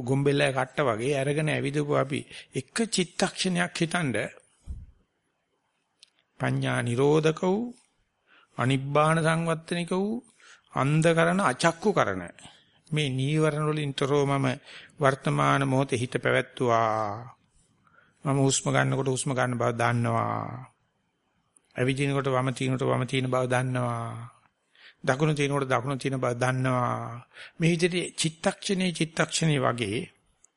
ගොම්බෙල්ලයි කට්ට වගේ අරගෙන ඇවිදපු අපි එක චිත්තක්ෂණයක් හිතනද පඤ්ඤා නිරෝධක වූ අනිබ්බාන සංවත්තනික වූ අන්ධ කරන අචක්කු කරන මේ නීවරණ වලින් තොරව මම වර්තමාන මොහොතේ හිත පැවැත්තුවා. මම හුස්ම ගන්නකොට හුස්ම ගන්න බව දන්නවා. ඇවිදිනකොට වම තිනකොට වම තින බව දන්නවා. දකුණු තිනකොට දකුණු තින බව දන්නවා. මේ විදිහට චිත්තක්ෂණේ චිත්තක්ෂණේ වගේ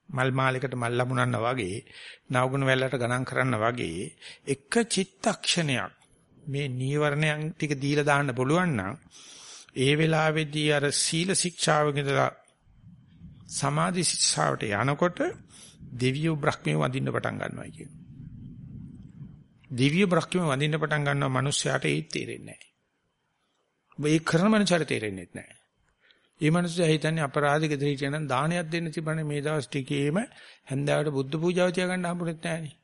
මල් මාලයකට මල් ලැබුණා වගේ නවගුණ වැල්ලට ගණන් කරන්න වගේ එක චිත්තක්ෂණයක් මේ නීවරණයන් ටික දීලා දාන්න පුළුවන් නම් ඒ වෙලාවේදී අර සීල ශික්ෂාවක ඉඳලා සමාධි ශික්ෂාවට යනකොට දෙවියෝ බ්‍රහ්මිය වඳින්න පටන් ගන්නවා කියන. දිව්‍ය බ්‍රහ්මිය වඳින්න පටන් ගන්නවා මිනිස්සයාට ඒ තේරෙන්නේ නැහැ. මේ කරන මනසට තේරෙන්නේ නැහැ. ඒ මිනිස්සු හිතන්නේ අපරාධික දෙහිටියනම් දානයක් දෙන්න තිබුණේ මේ දවස් ටිකේම හැන්දාවට බුද්ධ පූජාව තියාගන්න හම්බුනෙත් නැහනේ.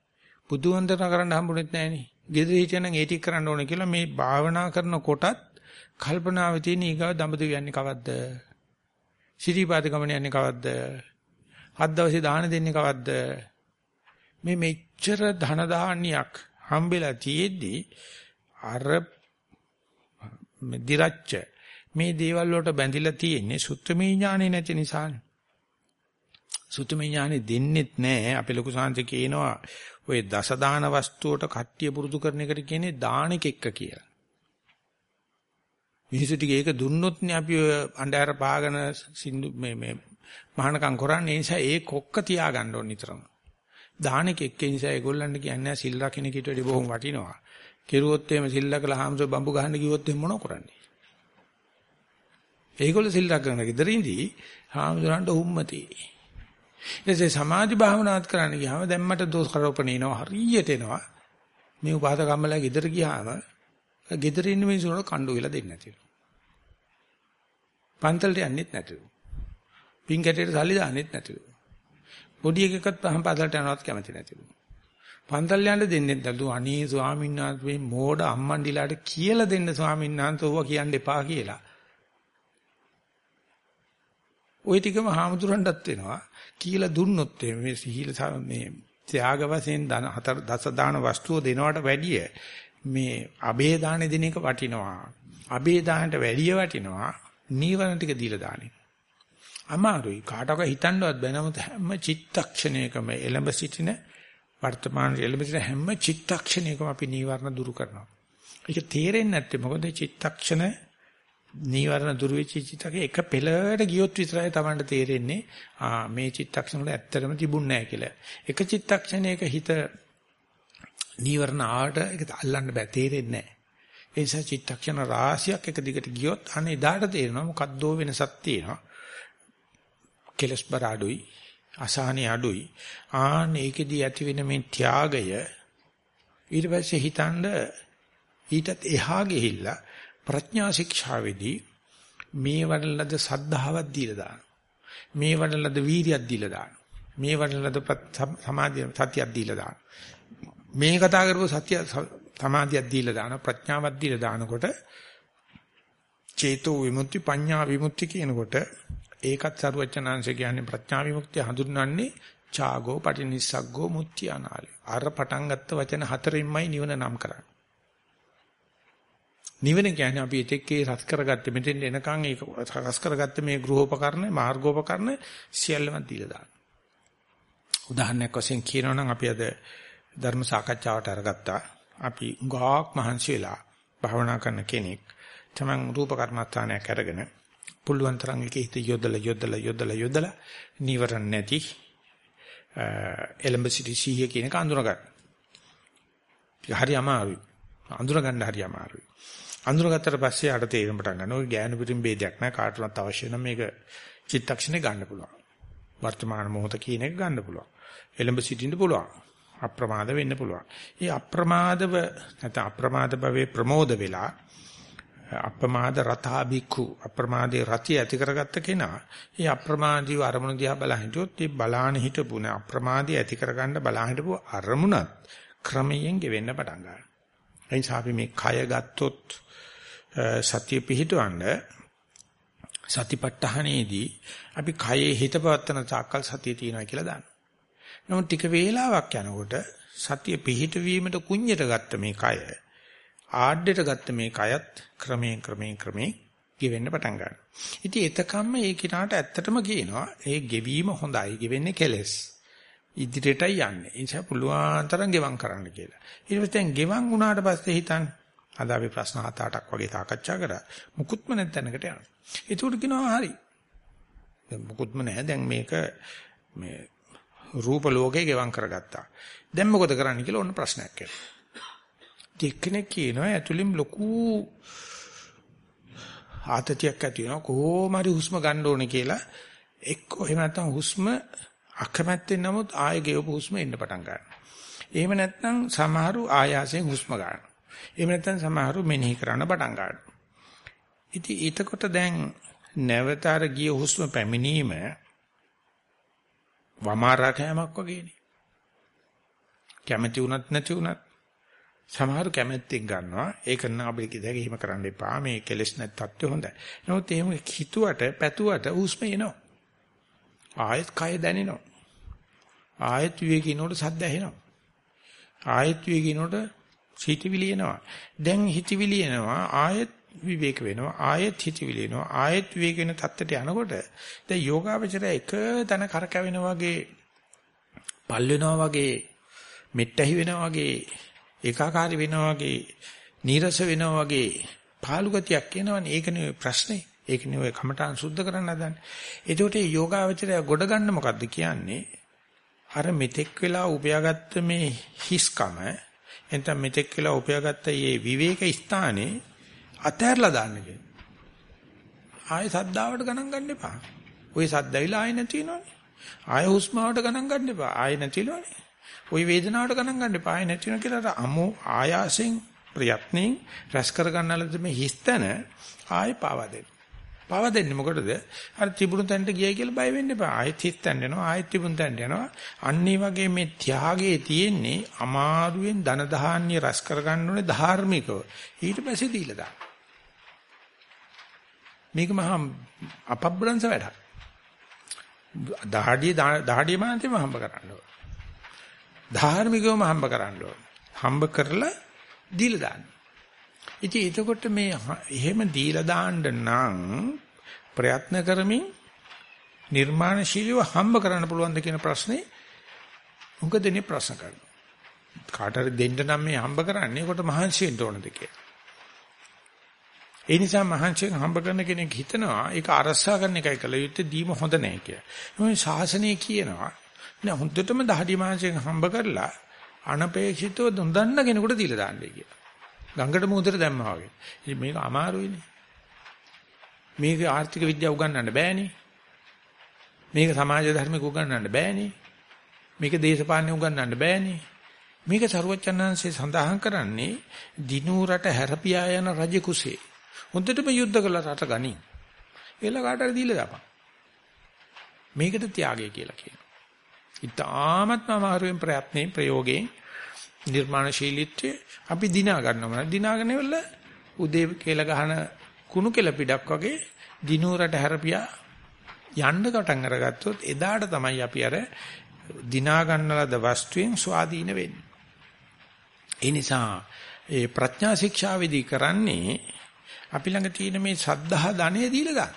බුදු වන්දනා කරන්න හම්බුනෙත් නැහනේ. ගෙදර හිටියනම් ඒ ටික කරන්න ඕනේ කියලා මේ භාවනා කරනකොටත් කල්පනාවේ තියෙන ඊගාව දඹදිව යන්නේ කවද්ද? සිරිපාද ගමන යන්නේ කවද්ද? හත් දවසේ දාන දෙන්නේ කවද්ද? මේ මෙච්චර ධන දාහනියක් හම්බෙලා තියෙද්දි අර දිරච්ච මේ දේවල් වලට බැඳිලා තියෙන්නේ සුත්තමේ ඥානෙ නැති නිසානේ. සුත්තමේ ඥානෙ දෙන්නෙත් නැහැ. අපේ ලොකු සාන්ති කියනවා ඔය දස දාන වස්තුවට කට්ටිය පුරුදු කරන එකට කියන්නේ දානෙක එක්ක කියලා. මිනිස්සු ටික ඒක දුන්නොත් නේ අපි ඔය අnder පාගන සින්දු මේ මේ මහානකම් කරන්නේ ඒ නිසා ඒ කොක්ක තියාගන්න ඕන නිතරම. දානෙක එක්ක නිසා ඒගොල්ලන්ට කියන්නේ සිල් රකින්න කීට වැඩි බොහොම වටිනවා. කෙරුවොත් එහෙම සිල් රකලා හාමුදුර බම්බු ගහන්න කිව්වොත් එහෙම මොනව කරන්නේ? ඒගොල්ලෝ සිල් රැකගෙන ගෙදරින්දී හාමුදුරන්ට උම්මති. ඊටසේ සමාධි භාවනාවත් කරන්න ගියාම දැන් මට දෝෂ කරෝපණ එනවා හරියට එනවා. මේ උපාද කම්මලා ගෙදර ගියාම ගෙදර ඉන්න මිනිස්සුන්ට කණ්ඩු වෙලා දෙන්නේ නැතිලු. පන්තලට යන්නෙත් නැතිලු. පින් කැටේට සල්ලි දාන්නෙත් නැතිලු. පොඩි එකෙක්වත් පහන් පාසලට යනවත් කැමති නැතිලු. පන්තල් යන්න දෙන්නේ නැතුළු අනේ ස්වාමීන් වහන්සේ මේ මෝඩ අම්මන්ඩිලාට කියලා දෙන්න ස්වාමීන් වහන්සේ ඕවා කියන්න එපා කියලා. ওই ටිකම හාමුදුරන්ටත් වෙනවා. කියලා දුන්නොත් මේ සිහිල මේ ත්‍යාග වශයෙන් දන හතර දස දාන වස්තුව දෙනවට වැඩිය මේ අබේ දාන දෙන එක වටිනවා. අබේ දානට වැඩිය වටිනවා නීවරණ ටික දීලා දාන්නේ. අමාරුයි කාටක හිතන්නවත් බෑ නමුත් හැම චිත්තක්ෂණයකම එළඹ සිටින වර්තමාන එළඹ සිටින හැම චිත්තක්ෂණයකම අපි නීවරණ දුරු කරනවා. ඒක තේරෙන්නේ නැත්තේ මොකද චිත්තක්ෂණ නීවරණ දුරු වෙච්ච චිත්තක එක පෙළට ගියොත් විතරයි Tamanට තේරෙන්නේ ආ මේ චිත්තක්ෂණ වල ඇත්තටම තිබුණ නැහැ කියලා. එක චිත්තක්ෂණයක හිත නීවරණ ආවට ඒක අල්ලන්න බෑ තේරෙන්නේ නැහැ. ඒ නිසා චිත්තක්ෂණ රාශියක් එක දිගට ගියොත් අනේ එදාට තේරෙනවා මොකද්දෝ වෙනසක් තියෙනවා. කෙලස් බර අඩුයි, අසහනෙ අඩුයි. ආන් ඒකෙදී ඇති වෙන මේ ත්‍යාගය ඊට පස්සේ හිතනද ඊටත් එහා ගිහිල්ලා ප්‍රඥා ශික්ෂාවේදී මේ වඩලද සද්ධාවක් දීලා දානවා. මේ වඩලද වීරියක් දීලා දානවා. මේ වඩලද සමාධිය සතියක් දීලා දානවා. මේ කතා කරපුව සත්‍ය සමාධියක් දීලා දානවා ප්‍රඥාවක් දීලා දානකොට චේතෝ විමුක්ති පඤ්ඤා විමුක්ති කියනකොට ඒකත් සරුවචනාංශ කියන්නේ ප්‍රඥා විමුක්තිය හඳුන්වන්නේ ඡාගෝ පටිනිස්සග්ගෝ මුත්‍ති අනාලය. අර පටන් ගත්ත වචන හතරෙන්මයි නිවන නම් කරන්නේ. නිවන කියන්නේ අපි එතෙක්ේ රස කරගත්තේ මෙතෙන් එනකන් ඒක රස කරගත්ත මේ ගෘහෝපකරණ මාර්ගෝපකරණ සියල්ලම දීලා දාන්න. උදාහරණයක් වශයෙන් කියනවා නම් අපි අද ධර්ම සාකච්ඡාවට අරගත්තා. අපි ගාක් මහන්සි වෙලා භාවනා කරන කෙනෙක් තමන් රූප කර්මස්ථානයක් අරගෙන පුළුවන් තරම් එක හිත යොදලා යොදලා යොදලා යොදලා නිවරණ නැති එලඹ සිටි සිහිය කියන එක අඳුර ගන්න. හරි අමාරුයි. අඳුර ගන්න හරි අමාරුයි. අඳුරගත්තට පස්සේ ආට තේරෙන්න පටන් ගන්නවා. ඔය ඥාන පිටින් ભેදයක් නෑ කාටවත් අවශ්‍ය නම් මේක චිත්තක්ෂණේ ගන්න පුළුවන්. වර්තමාන මොහොත කියන එක ගන්න පුළුවන්. එළඹ සිටින්න පුළුවන්. අප්‍රමාද වෙන්න පුළුවන්. මේ අප්‍රමාදව නැත්නම් අප්‍රමාද භවයේ ප්‍රමෝද වෙලා අප්‍රමාද රතා බික්ඛු අප්‍රමාදේ රතිය ඇති කරගත්ත කෙනා මේ අප්‍රමාදීව අරමුණ දිහා බලා හිටියොත් ඒ බලාන හිටපු නේ අප්‍රමාදී ඇති කරගන්න බලා හිටපු අරමුණත් ක්‍රමයෙන් ගෙවෙන්න පටන් ගන්නවා. එනිසා අපි මේ කය ගත්තොත් සතිය පිහිටවන්න සතිපට්ඨානයේදී අපි කයේ හිත පවත්තන තාක්කල් සතිය තියෙනවා කියලා දාන්න. නමුත් ටික වේලාවක් යනකොට සතිය පිහිටවීමට කුඤ්ඤයට ගත්ත මේ කය ආඩ්ඩයට ගත්ත මේ කයත් ක්‍රමයෙන් ක්‍රමයෙන් ක්‍රමයෙන් ගෙවෙන්න පටන් ගන්නවා. ඉතින් එතකම්ම ඒ කිනාට ඇත්තටම කියනවා ඒ ගෙවීම හොඳයි ගෙවෙන්නේ කෙලස්. ඉදිරියටයි යන්නේ. ඒ නිසා පුළුවන් තරම් ගෙවම් කරන්න කියලා. ඊට පස්සේ දැන් ගෙවම් වුණාට පස්සේ හිතන්න අද අපි ප්‍රශ්න 7-8ක් වගේ සාකච්ඡා කරා. මුකුත්ම නැත්නම්කට යනවා. ඒකට කියනවා හරි. දැන් මුකුත්ම නැහැ. දැන් මේක මේ රූප ලෝකේ ගෙවම් කරගත්තා. දැන් මොකද කරන්න කියලා ඔන්න ප්‍රශ්නයක් එනවා. එක්කෙනෙක් කියනවා ඇතුලින් ලොකු ආතතියක් ඇති වෙනවා කොහොම හරි හුස්ම ගන්න ඕනේ කියලා එක්ක එහෙම නැත්නම් හුස්ම අකමැත්තෙන් නමුත් ආයෙ ගෙවපු හුස්ම එන්න පටන් ගන්නවා. එහෙම නැත්නම් සමහරු ආයාසයෙන් හුස්ම ගන්නවා. එහෙම නැත්නම් සමහරු මෙනෙහි කරන්න පටන් ගන්නවා. ඉතින් ඊටකොට දැන් නැවත අර ගිය හුස්ම පැමිණීම වමාරා කෑමක් වගේනේ. කැමැති වුණත් නැති වුණත් සමහර කැමැත්තෙන් ගන්නවා. ඒක නම් අපිට කිව්දක එහෙම කරන්න එපා. මේ කෙලස් නැත් තත්ත්වය හොඳයි. නමුත් එහෙම හිතුවට පැතුවට හුස්ම එනවා. ආයෙත් කය දැනෙනවා. ආයෙත් විවේකිනකොට සද්ද ඇහෙනවා. ආයෙත් විවේකිනකොට හිතවිලි එනවා. දැන් හිතවිලි එනවා ආයෙත් විවේක වෙනවා ආයෙත් හිතවිලි එනවා ආයෙත් විවේක වෙන තත්ත්වයට යනකොට දැන් යෝගාවචරය එක තැන කරකැවෙනා වගේ පල් වෙනවා වගේ මෙට්ටහි වෙනවා වගේ ඒකාකාරී වෙනවා වගේ නීරස වෙනවා වගේ පාළු ගතියක් එනවනේ. ඒක නෙවෙයි ප්‍රශ්නේ. ඒක නෙවෙයි කමඨාන් සුද්ධ කරන්න හදන්නේ. එතකොට මේ යෝගාවචරය ගොඩ ගන්න මොකද්ද කියන්නේ? අර මෙතෙක් වෙලා උපයාගත්ත මේ හිස්කම එතන මෙතෙක් වෙලා උපයාගත්ත මේ විවේක ස්ථානේ අතහැරලා දාන්න කියන. ආයෙ සද්දාවට ගණන් ගන්න එපා. ওই සද්දවිලා ආයෙ නැති වෙනවනේ. ආයෙ හුස්මාවට ගණන් ගන්න එපා. ආයෙ නැතිලවනේ. ওই වේදනාවට ගණන් ගන්න එපා. ආයෙ නැති වෙන කියලා අමෝ ආයාසෙන් ප්‍රයත්නෙන් රැස් කර ගන්නලද මේ හිස්තන ආයෙ පාවා දෙන්න. පාවා දෙන්නේ මොකටද? අර තිබුණු තැනට ගියයි කියලා බය වෙන්න එපා. ආයෙත් හිස්තැන්න යනවා. ආයෙත් තිබුණු තැනට යනවා. අන්න ඒ වගේ මේ ත්‍යාගයේ තියෙන්නේ අමාරුවෙන් ධන දහාන්‍ය රැස් කර ගන්න ඕනේ ධාර්මිකව. ඊට පස්සේ දීලා දාන්න. මේක මහා අපබ්‍රංශ වැඩක්. දහඩිය දහඩිය මාන්තේම හම්බ කරන්න ඕන. ධාර්මිකවම හම්බ කරන්න ඕන. හම්බ කරලා දීලා දාන්න. ඉතින් එතකොට මේ එහෙම දීලා දාන්න නම් ප්‍රයත්න කරමින් නිර්මාණශීලීව හම්බ කරන්න පුළුවන්ද කියන ප්‍රශ්නේ මොකද දෙනේ ප්‍රශ්න කරනවා. කාටරි දෙන්න නම් මේ හම්බ කරන්නේ කොට මහන්සි වෙන්න ඕනද කියලා. ඒ නිසා මහන්සියෙන් හම්බ කරන කෙනෙක් හිතනවා ඒක අරසා ගන්න එකයි කල යුත්තේ දීම හොඳ නැහැ කියලා. මේ ශාසනය කියනවා නෑ හොඳටම දහඩි මහන්සියෙන් හම්බ කරලා අනපේක්ෂිතව දුඳන්න කෙනෙකුට දීලා දාන්නයි කියලා. ගංගට මුහුදට දැම්මා වගේ. ඉතින් මේක අමාරුයිනේ. මේක ආර්ථික විද්‍යාව උගන්වන්න බෑනේ. මේක සමාජ ධර්මික උගන්වන්න බෑනේ. මේක දේශපාලන උගන්වන්න බෑනේ. මේක සරුවචනංශේ සඳහන් කරන්නේ දිනූරට හැරපියා යන රජ කුසේ හොඳටම යුද්ධ කළා රට ගනි. එල කාටද දීලා දාපන්. මේකට ත්‍යාගය කියලා කියනවා. ඊටාමත්ම අමාරුවෙන් ප්‍රයත්නේ ප්‍රයෝගයෙන් නිර්මාණශීලීත්වය අපි දිනා ගන්නවා. දිනාගෙන ඉවරල උදේ කියලා ගහන කුණු කෙල පිටක් වගේ දිනුවරට හැරපියා යන්න කටන් අරගත්තොත් එදාට තමයි අපි අර දිනා ගන්නලද වස්තුවෙන් ස්වාධීන වෙන්නේ. ඒ නිසා ඒ ප්‍රඥා ශික්ෂාවේදී කරන්නේ අපි ළඟ තියෙන මේ සද්ධා ධනෙ දීලා දාන්න.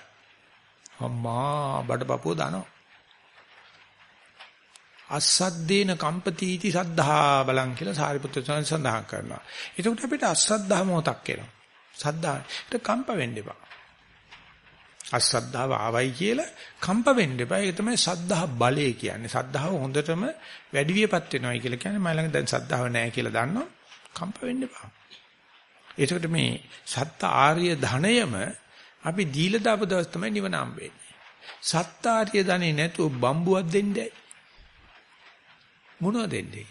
අම්මා බඩපපුව දානවා. අසද්දේන කම්පතිටි සද්ධා බලං කියලා සාරිපුත්‍ර ස්වාමීන් සඳහන් කරනවා. එතකොට අපිට අසද්ධා මොහොතක් එනවා. සද්ධාට කම්ප වෙන්න එපා. අසද්ධාව ආවයි කියලා කම්ප වෙන්න එපා. ඒක තමයි සද්ධා බලය කියන්නේ. සද්ධාව හොඳටම වැඩි වියපත් වෙනවායි කියලා කියන්නේ මම ළඟ දැන් සද්ධාව නැහැ කියලා දන්නවා. කම්ප වෙන්න එපා. ඒකට මේ සත්ත ආර්ය ධනයම අපි දීලා දාපු දවස් තමයි නිවන හම්බෙන්නේ. සත්ත ආර්ය ධනෙ නැතුව බම්බුවක් දෙන්නේ මොනවද දෙන්නේ?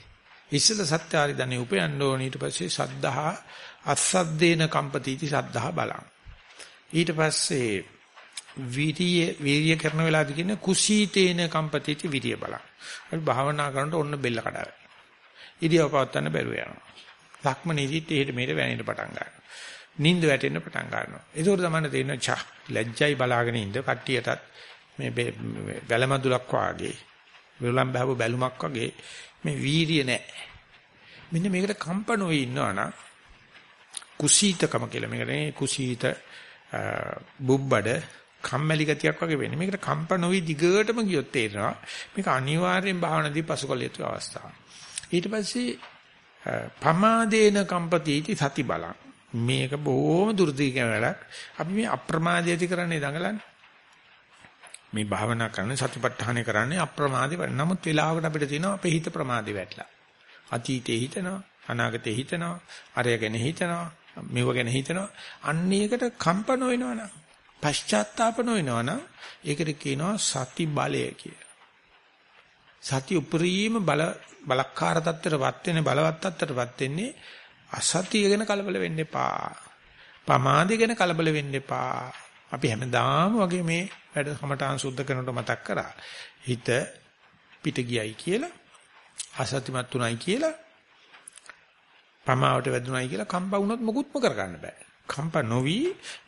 ඉස්සෙල්ල සත්‍ය ආර්ය ධනෙ උපයන්න ඕන ඊට පස්සේ සද්ධා අස්සද්දේන කම්පතිටි සද්ධා බලං. ඊට පස්සේ විරිය වීර්ය කරන වෙලාවදී කියන කුසීතේන කම්පතිටි විරිය බලං. අපි භාවනා කරනකොට ඔන්න බෙල්ල කඩාවැ. ඉරියව පවත්වන්න බැරුව යනවා. ලක්මනේදිත් එහෙට මෙහෙට වැනෙන්න පටන් ගන්නවා. නිින්ද වැටෙන්න පටන් ගන්නවා. ඒක තමයි තේරෙනවා චා ලැජ්ජයි බලාගෙන ඉඳ කට්ටියටත් මේ වැලමදුලක් වාගේ විලම් බහව බැලුමක් වගේ මේ වීරිය නැහැ. මෙන්න මේකට කම්පන වෙ ඉන්නවනම් කුසීතකම කියලා මේකට කුසීත බුබ්බඩ කම්මැලි ගතියක් වගේ වෙන්නේ. මේකට කම්පන වෙ දිගටම ගියොත් තේරෙනවා මේක අනිවාර්යෙන් භාවනාදී පසුකල යුතු අවස්ථාවක්. ඊට පස්සේ පමාදේන කම්පතිටි සති බලං. මේක බොහොම දුර්දීක වැඩක් අපි මේ අප්‍රමාදය ඇති කරන්නේ දඟලන්නේ. මේ භාවනා කරන්නේ සතිපට්ඨානය කරන්නේ අප්‍රමාදී වෙන්න නමුත් වෙලාවකට අපිට තියෙනවා අපේ හිත ප්‍රමාදී වැටලා. අතීතේ හිතනවා අනාගතේ හිතනවා අරය ගැන හිතනවා මේව ගැන හිතනවා. අන්න ඒකට කම්පන වෙනවනම් පශ්චාත්තාප වෙනවනම් ඒකට කියනවා සති බලය කියලා. සති උපරිම බල බලක්කාර තත්ත්වයටපත් වෙන්නේ බලවත් තත්ත්වයටපත් වෙන්නේ අසතිය ගැන කලබල වෙන්න එපා. පමාදේ ගැන කලබල වෙන්න එපා. අපි හැමදාම වගේ මේ වැඩ කමටහන් සුද්ධ කරනකොට මතක් කරා. හිත පිට ගියයි කියලා අසත්‍යමත් උනායි කියලා පමාවට වැදුනායි කියලා කම්පා වුණොත් මොකුත්ම කරගන්න බෑ. කම්පා නොවි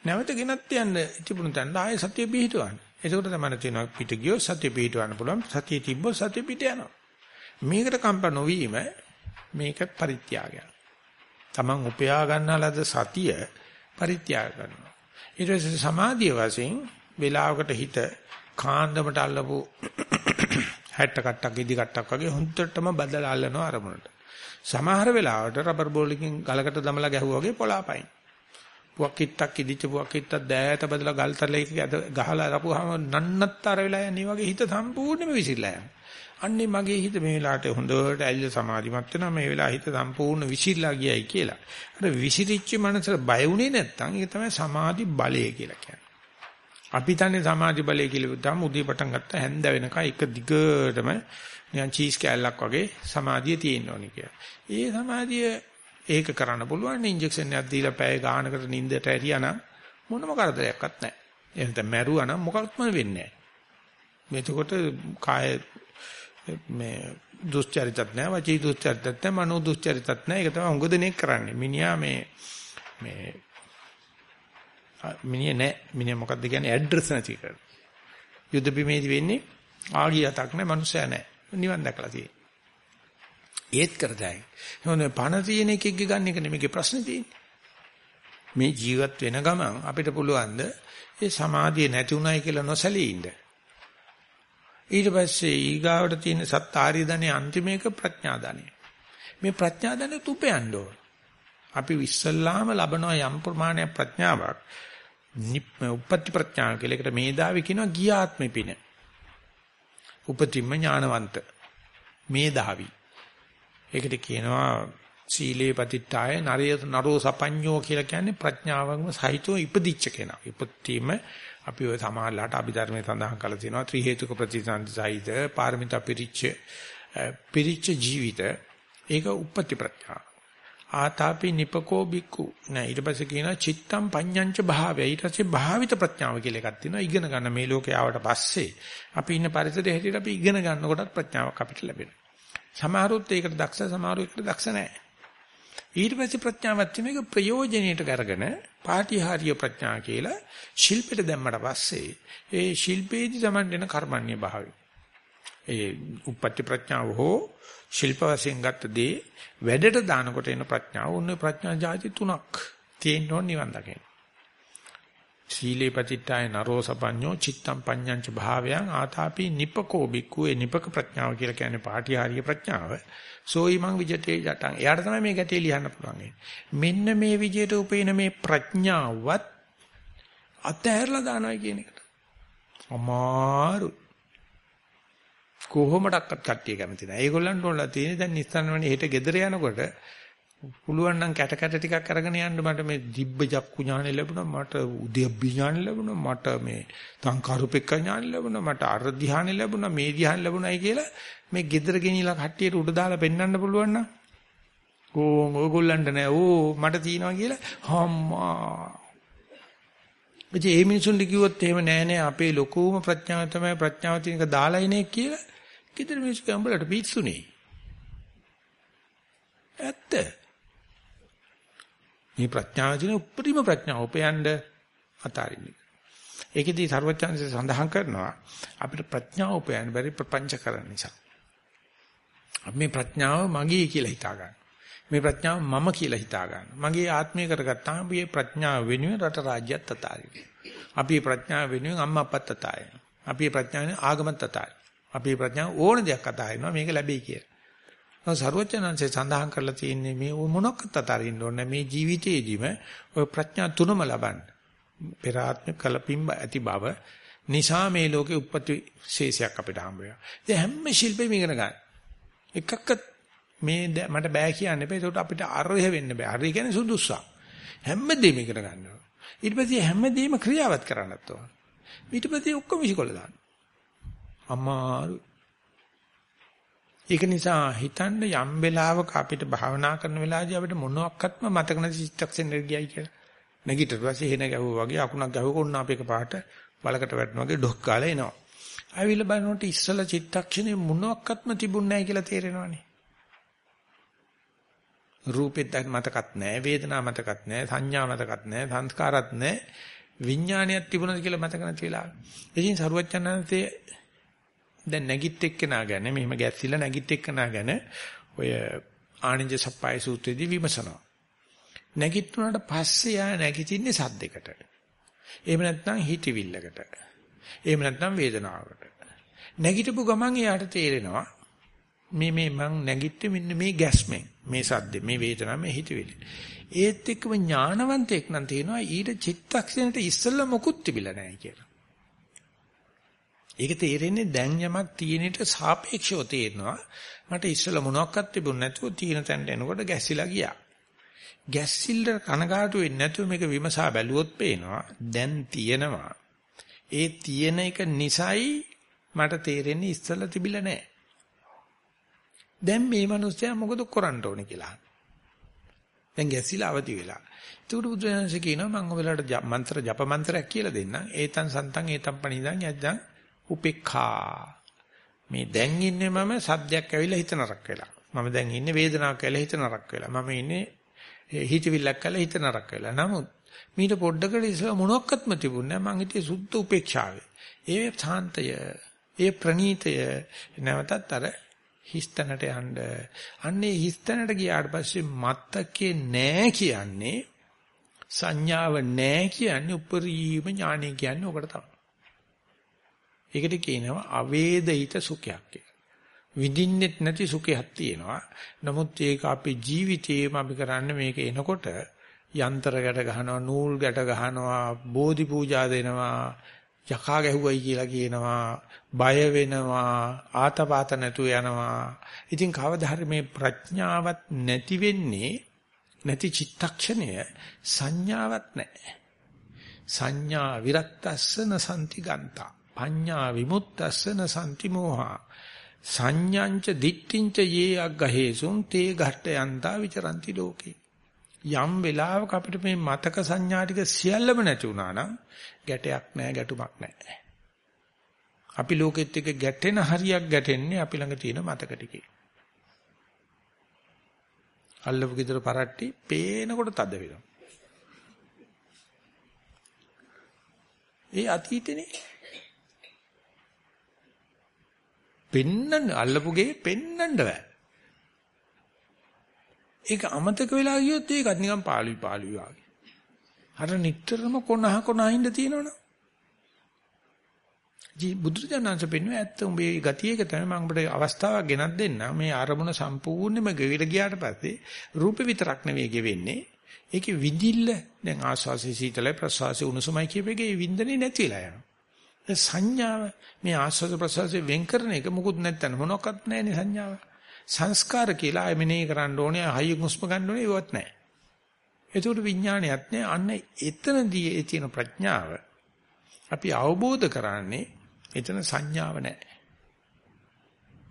නැවත ගෙනත් යන්න තිබුණු තැන ආයෙ සතිය පිහිටවන්න. එතකොට තමයි තියෙනවා පිට ගියෝ සතිය පිහිටවන්න පුළුවන්. සතිය තිබ්බොත් සතිය පිට යනවා. මේකට කම්පා නොවීම මේක පරිත්‍යාගය. Taman උපයා ගන්නා ලද සතිය පරිත්‍යාග කරනවා. ඊට පස්සේ සමාධිය වශයෙන් වේලාවකට හිත කාන්දමට අල්ලපු 60 කට්ටක් ඉදි කට්ටක් වගේ හොන්දටම බදලා අල්ලනවා අරමුණට. සමහර වෙලාවට රබර් බෝලකින් ගලකට දමලා ගැහුවා වගේ පොළාපයින්. පුවක් කිත්තක් ඉදිච්ච පුවක් කිත්තක් දෑත බදලා ගල්තරලයක ගහලා අරපුවාම නන්නත්තර වෙලා යන්නේ වගේ හිත සම්පූර්ණයෙන්ම විසිරලා යනවා. අන්නේ මගේ හිත මේ වෙලාවට හොඳට ඇල්ල සමාධිමත් වෙනවා මේ වෙලාව හිත සම්පූර්ණ විසිරලා ගියයි කියලා. අර විසිරිච්ච මනසට බය වුණේ නැත්නම් ඒක තමයි සමාධි බලය කියලා කියන්නේ. අපි තන්නේ සමාධි බලය කියලා බුද්ධාම උදේ පටන් ගත්ත හැන්ද වෙනකන් එක දිගටම නිකන් චීස් කෑල්ලක් වගේ සමාධිය තියෙන්න ඕනේ කියලා. ඒ සමාධිය ඒක කරන්න පුළුවන් ඉන්ජෙක්ෂන් එකක් දීලා පැය ගානකට නිින්දට ඇරියානම් මොනම කරදරයක්වත් නැහැ. එහෙනම් මැරුවා නම් මොකක්වත් වෙන්නේ නැහැ. මේකට කාය මේ දුස්චරිතත් නැහැ වචී දුස්චරිතත් නැහැ මනෝ දුස්චරිතත් නැහැ. ඒක තමයි උඟ දෙනෙක් කරන්නේ. මිනිහා මේ මේ මිනිහ නෑ මිනිහ මොකද්ද කියන්නේ? ඇඩ්‍රස් නැති කර යුද්ධ බිමේදී වෙන්නේ ආගියතක් නෑ මනුස්සයා නෑ නිවන් දැකලා තියෙන්නේ. ඒත් කරදයි හොනේ පණ තියෙන එකෙක්ගේ ගන්න එක නෙමෙයි ප්‍රශ්නේ තියෙන්නේ. මේ ජීවත් වෙන ගමන් අපිට පුළුවන් ද ඒ සමාධිය නැති උනායි කියලා නොසැලී ඉන්න? ඊට පස්සේ ඊගාවට තියෙන සත්තාරිය ධනේ අන්තිම එක ප්‍රඥා ධනෙ. මේ ප්‍රඥා ධනෙ තුපයන්න ඕන. අපි ඉස්සල්ලාම ලබනවා යම් ප්‍රමාණයක් ප්‍රඥාවක්. උපපති ප්‍රඥා කියලා එකට මේදාවි කියනවා ගියාත්මෙ පින. උපතිම්ම ඥානවන්ත. මේදාවි. ඒකට කියනවා සීලේ පතිට්ඨාය නරය නරෝ සපඤ්ඤෝ කියලා කියන්නේ ප්‍රඥාවන්ම සහිතව ඉපදිච්ච කෙනා. ඉපත්ීම අපි ඔය සමාහලට අභිධර්මයේ සඳහන් කරලා තියෙනවා. ත්‍රි හේතුක ප්‍රතිසන්දි සහිත පාරමිතා පිරිච්ච පිරිච්ච ජීවිත. ඒක උපපති ප්‍රඥා ආතාපි නිපකෝ බික්කු නෑ ඊට පස්සේ කියනවා චිත්තම් පඤ්ඤංච භාවය. ඊට පස්සේ භාවිත ප්‍රඥාව කියලා එකක් තියෙනවා. ඉගෙන ගන්න මේ ලෝකේ ආවට පස්සේ අපි ඉන්න පරිසරයේ හැටියට අපි ඉගෙන ගන්නකොටත් ප්‍රඥාවක් අපිට ලැබෙනවා. සමහරුත් ඒකට දක්ෂ සමහරු ඒකට දක්ෂ නෑ. ඊට පස්සේ ප්‍රඥාවත් මේක ප්‍රයෝජනෙට අරගෙන පාටිහාරීය ප්‍රඥා කියලා ශිල්පෙට දැම්මට පස්සේ ඒ ශිල්පේදී Taman දෙන කර්මන්නේ භාවය. ඒ උපපත්ති ප්‍රඥාව හෝ ශිල්ප වශයෙන් ගත්ත දේ වැඩට දානකොට එන ප්‍රඥාව උන්නේ ප්‍රඥා જાති තුනක් තියෙන්න ඕන නිවන් දකින්න. සීලේ පතිට්ඨාය නරෝ සපඤ්ඤෝ චිත්තම් පඤ්ඤංච භාවයන් ආතාපි නිපකෝ බික්කුවේ නිපක ප්‍රඥාව කියලා කියන්නේ පාටිහාරීය ප්‍රඥාව. සෝයි මං විජිතේ ජටං. එයාට තමයි මේ ගැටේ ලියන්න පුළුවන්. මෙන්න මේ විජයට උපේන මේ ප්‍රඥාවත් අතහැරලා දානවා කියන එකට. අමාරු. කොහොමඩක්වත් කට්ටිය කැමති නැහැ. ඒගොල්ලන්ට ඕනලා තියෙන්නේ දැන් නිස්සාරණවනේ හෙට ගෙදර යනකොට පුළුවන් නම් කැට කැට ටිකක් අරගෙන යන්න මට මේ දිබ්බ චක්කු ඥානෙ ලැබුණා මට උද්‍යප්පි ඥානෙ ලැබුණා මට මේ සංකාරුපෙක්ක ඥානෙ ලැබුණා මට අර ධ්‍යානෙ ලැබුණා මේ ධ්‍යානෙ ලැබුණායි කියලා මේ gedara ගෙනිලා කට්ටියට උඩ දාලා පෙන්වන්න පුළුවන් නම්. ඕ ඕගොල්ලන්ට නෑ ඕ මට තියනවා කියලා. හම්මා ඉතින් මේ මිනිසුන්ට කිව්වොත් එහෙම නෑ නෑ අපේ ලොකුම ප්‍රඥාව තමයි ප්‍රඥාව තියෙනක දාලා ඉන්නේ කියලා gedara මිනිස්සු කම්බලට පිස්සුනේ. ඇත්ත. මේ ප්‍රඥාව තියෙන උපරිම ප්‍රඥාව උපයන්න අතාරින්න ඒකෙදී ਸਰවඥාන්සේ සඳහන් කරනවා අපිට ප්‍රඥාව උපයන්න බැරි ප්‍රපංච කරන නිසා අපි මේ ප්‍රඥාව මගේ කියලා හිතා ගන්න. මේ ප්‍රඥාව මම කියලා හිතා ගන්න. මගේ ආත්මය කරගත්තාම මේ ප්‍රඥාව වෙනුවෙන් රට රාජ්‍යත් අතාරිනවා. අපි මේ ප්‍රඥාව වෙනුවෙන් අම්මා අප්පත් අතාරිනවා. අපි මේ ප්‍රඥාවෙන් ආගමත් අතාරිනවා. අපි මේ ප්‍රඥාව ඕන දෙයක් අතාරිනවා මේක ලැබෙයි කියලා. ඔය ਸਰවඥාන්සේ සඳහන් කරලා තියෙන්නේ මේ මොනක්වත් අතාරින්න ඕනේ මේ ජීවිතේදීම ඔය ප්‍රඥා තුනම ලබන්න. පෙර ආත්ම කලපින්බ ඇති බව නිසා මේ ලෝකේ උප්පත්ති ශේෂයක් අපිට හම්බ වෙනවා. ඉතින් හැම ශිල්පෙම ඉගෙන ගන්න. එකක්වත් මේ මට බෑ කියන්න එපා. ඒකට අපිට අරහ වෙන්න බෑ. අරහ කියන්නේ සුදුසුසක්. හැමදේම ඉගෙන ගන්නවා. ඊට පස්සේ හැමදේම ක්‍රියාවත් කරන්නත් ඕන. ඊට පස්සේ ඔක්කොම විසිකොල දාන්න. අමාරු. ඒක නිසා හිතන්න යම් වෙලාවක අපිට භාවනා කරන වෙලාවදී අපිට මොනවත්ක්ම මතක නැති චිත්තක්ෂණෙ ගියයි කියලා. නැගිටිට පස්සේ හේන ගැහුවා වගේ අකුණක් ගැහුවක ඔන්න අපේක පාට බලකට වැටෙනවා වගේ ඩොක් කාලා එනවා. ආවිල්ලා බලනකොට ඉස්සල චිත්තක්ෂණේ මොනක්වත්ම තිබුණ නැහැ කියලා තේරෙනවනේ. රූපෙත් මතකත් නැහැ, වේදනා මතකත් නැහැ, සංඥා මතකත් නැහැ, සංස්කාරත් නැහැ. විඥානයක් තිබුණද කියලා මතක නැති වෙලා. ඉතින් සරුවච්චන්හන්සේ දැන් නැගිට එක්කනා ගැන මෙහෙම ගැස්සිලා නැගිට එක්කනා ගැන ඔය ආනන්ද සප්පයි සූත්‍රයේදී විමසනවා. නැගිටුණාට පස්සේ යා නැගිටින්නේ සද්දයකට. එහෙම නැත්නම් හිතවිල්ලකට. එහෙම නැත්නම් වේදනාවකට. නැගිටපු ගමන් එයාට තේරෙනවා මේ මේ මං නැගිට්ටේ මෙන්න මේ ගැස්මෙන් මේ සද්දේ මේ වේදනාව මේ හිතවිලි. ඒත් එක්කම ඥානවන්තයෙක් නම් තේනවා ඊට චිත්තක්ෂණයට ඉස්සෙල්ලා මොකුත් තිබිලා නැහැ කියලා. ඒක තේරෙන්නේ දැන් යමක් තියෙනට සාපේක්ෂව තේරෙනවා. මට ඉස්සෙල්ලා මොනවත් තිබුණ නැතුව තියෙන තැනට එනකොට ගැසිලා ගියා. ගැස්සිල්ල කනගාටු වෙන්නේ නැතුව මේක විමසා බැලුවොත් පේනවා දැන් තියෙනවා. ඒ තියෙන එක නිසයි මට තේරෙන්නේ ඉස්සෙල්ලා තිබිලා නැහැ. දැන් මේ මිනිස්සයා මොකද කරන්න ඕනේ කියලා. දැන් ගැසිලා අවදි වෙලා. ඒකට බුදුරජාණන්සේ කියනවා මම ඔයාලට මන්ත්‍ර ජප මන්ත්‍රයක් කියලා දෙන්නම්. ඒතන් සන්තන් ඒතම් පණිදන් යද්දන් උපේක්ඛා. මේ දැන් ඉන්නේ මම සද්දයක් ඇවිල්ලා හිත නරක වෙලා. මම දැන් ඉන්නේ වේදනාවක් ඇවිල්ලා හිත නරක වෙලා. මම ඉන්නේ හිතවිල්ලක් ඇවිල්ලා හිත නරක වෙලා. නමුත් මීට පොඩ්ඩකට ඉස්සෙල්ලා මොනක්වත්ම තිබුණේ නැහැ. මං හිතේ සුද්ධ උපේක්ෂාවේ. ඒ ශාන්තය, ඒ ප්‍රණීතය නැවතත් අර හිස්තැනට යන්න. අන්නේ හිස්තැනට ගියාට පස්සේ මත්තකේ නෑ කියන්නේ සංඥාව නෑ කියන්නේ උපරිම ඥානය කියන්නේ ඔකට තමයි. ඒකට කියනවා අවේදිත සුඛයක් කියලා. විඳින්නෙත් නැති සුඛයක් තියෙනවා. නමුත් ඒක අපේ ජීවිතේම අපි කරන්නේ මේක එනකොට යන්ත්‍ර ගැට ගහනවා, නූල් ගැට ගහනවා, බෝධි පූජා දෙනවා, යකා ගැහුවයි කියලා කියනවා, බය වෙනවා, ආතපාත නැතුව යනවා. ඉතින් කවදා හරි මේ ප්‍රඥාවත් නැති වෙන්නේ නැති චිත්තක්ෂණය සංඥාවක් නැහැ. සංඥා විරක්තස්සන සම්ති ගන්තා. පඤ්ඤා විමුක්තස්සන සම්ති මෝහා. සංඥාංච දිට්ඨිංච යේ අග්ගහේසුං තේ ඝට්ට යන්තා විචරಂತಿ ලෝකේ. යම් වෙලාවක අපිට මේ මතක සංඥා ටික සියල්ලම නැති වුණා නම් ගැටයක් නැහැ ගැටුමක් නැහැ. අපි ලෝකෙත් එක්ක ගැටෙන හරියක් ගැටෙන්නේ අපි ළඟ තියෙන මතක ටිකේ. අල්ලපු ගෙදර පරට්ටි පේනකොට තද වෙනවා. ඒ අතීතනේ. පෙන්නන්න අල්ලපු ගේ පෙන්නන්න බෑ. ඒක අමතක වෙලා ගියොත් ඒකත් නිකන් පාළුයි පාළුයි වගේ. අර නිටතරම කොනහ කොනහින්ද තියෙනවනේ. ජී බුදුරජාණන්ස පෙන්වුවේ ඇත්ත උඹේ ගතිය එක තමයි මම ඔබට අවස්ථාවක් ගෙනත් දෙන්න. මේ ආරමුණ සම්පූර්ණයෙන්ම ගෙවිල ගියාට පස්සේ රූප විතරක් නෙවෙයි ගෙවෙන්නේ. ඒකේ විඳිල්ල දැන් ආස්වාසී සීතලයි ප්‍රසවාසී උණුසුමයි කියපේකේ විඳින්නේ නැති වෙලා යනවා. ඒ සංඥාව මේ ආස්වාද ප්‍රසවාසී වෙන් කරන එක මොකුත් නැත්තන මොනවත් නැහැනේ සංඥාව. සංස්කාර කියලා ආය මෙනේ කරන්න ඕනේ, හයිය මුස්ම ගන්න ඕනේ ඒවත් නැහැ. ඒකට විඥානයක් නැහැ. අන්න එතනදී ඒ තියෙන ප්‍රඥාව අපි අවබෝධ කරන්නේ එතන සංඥාව නැහැ.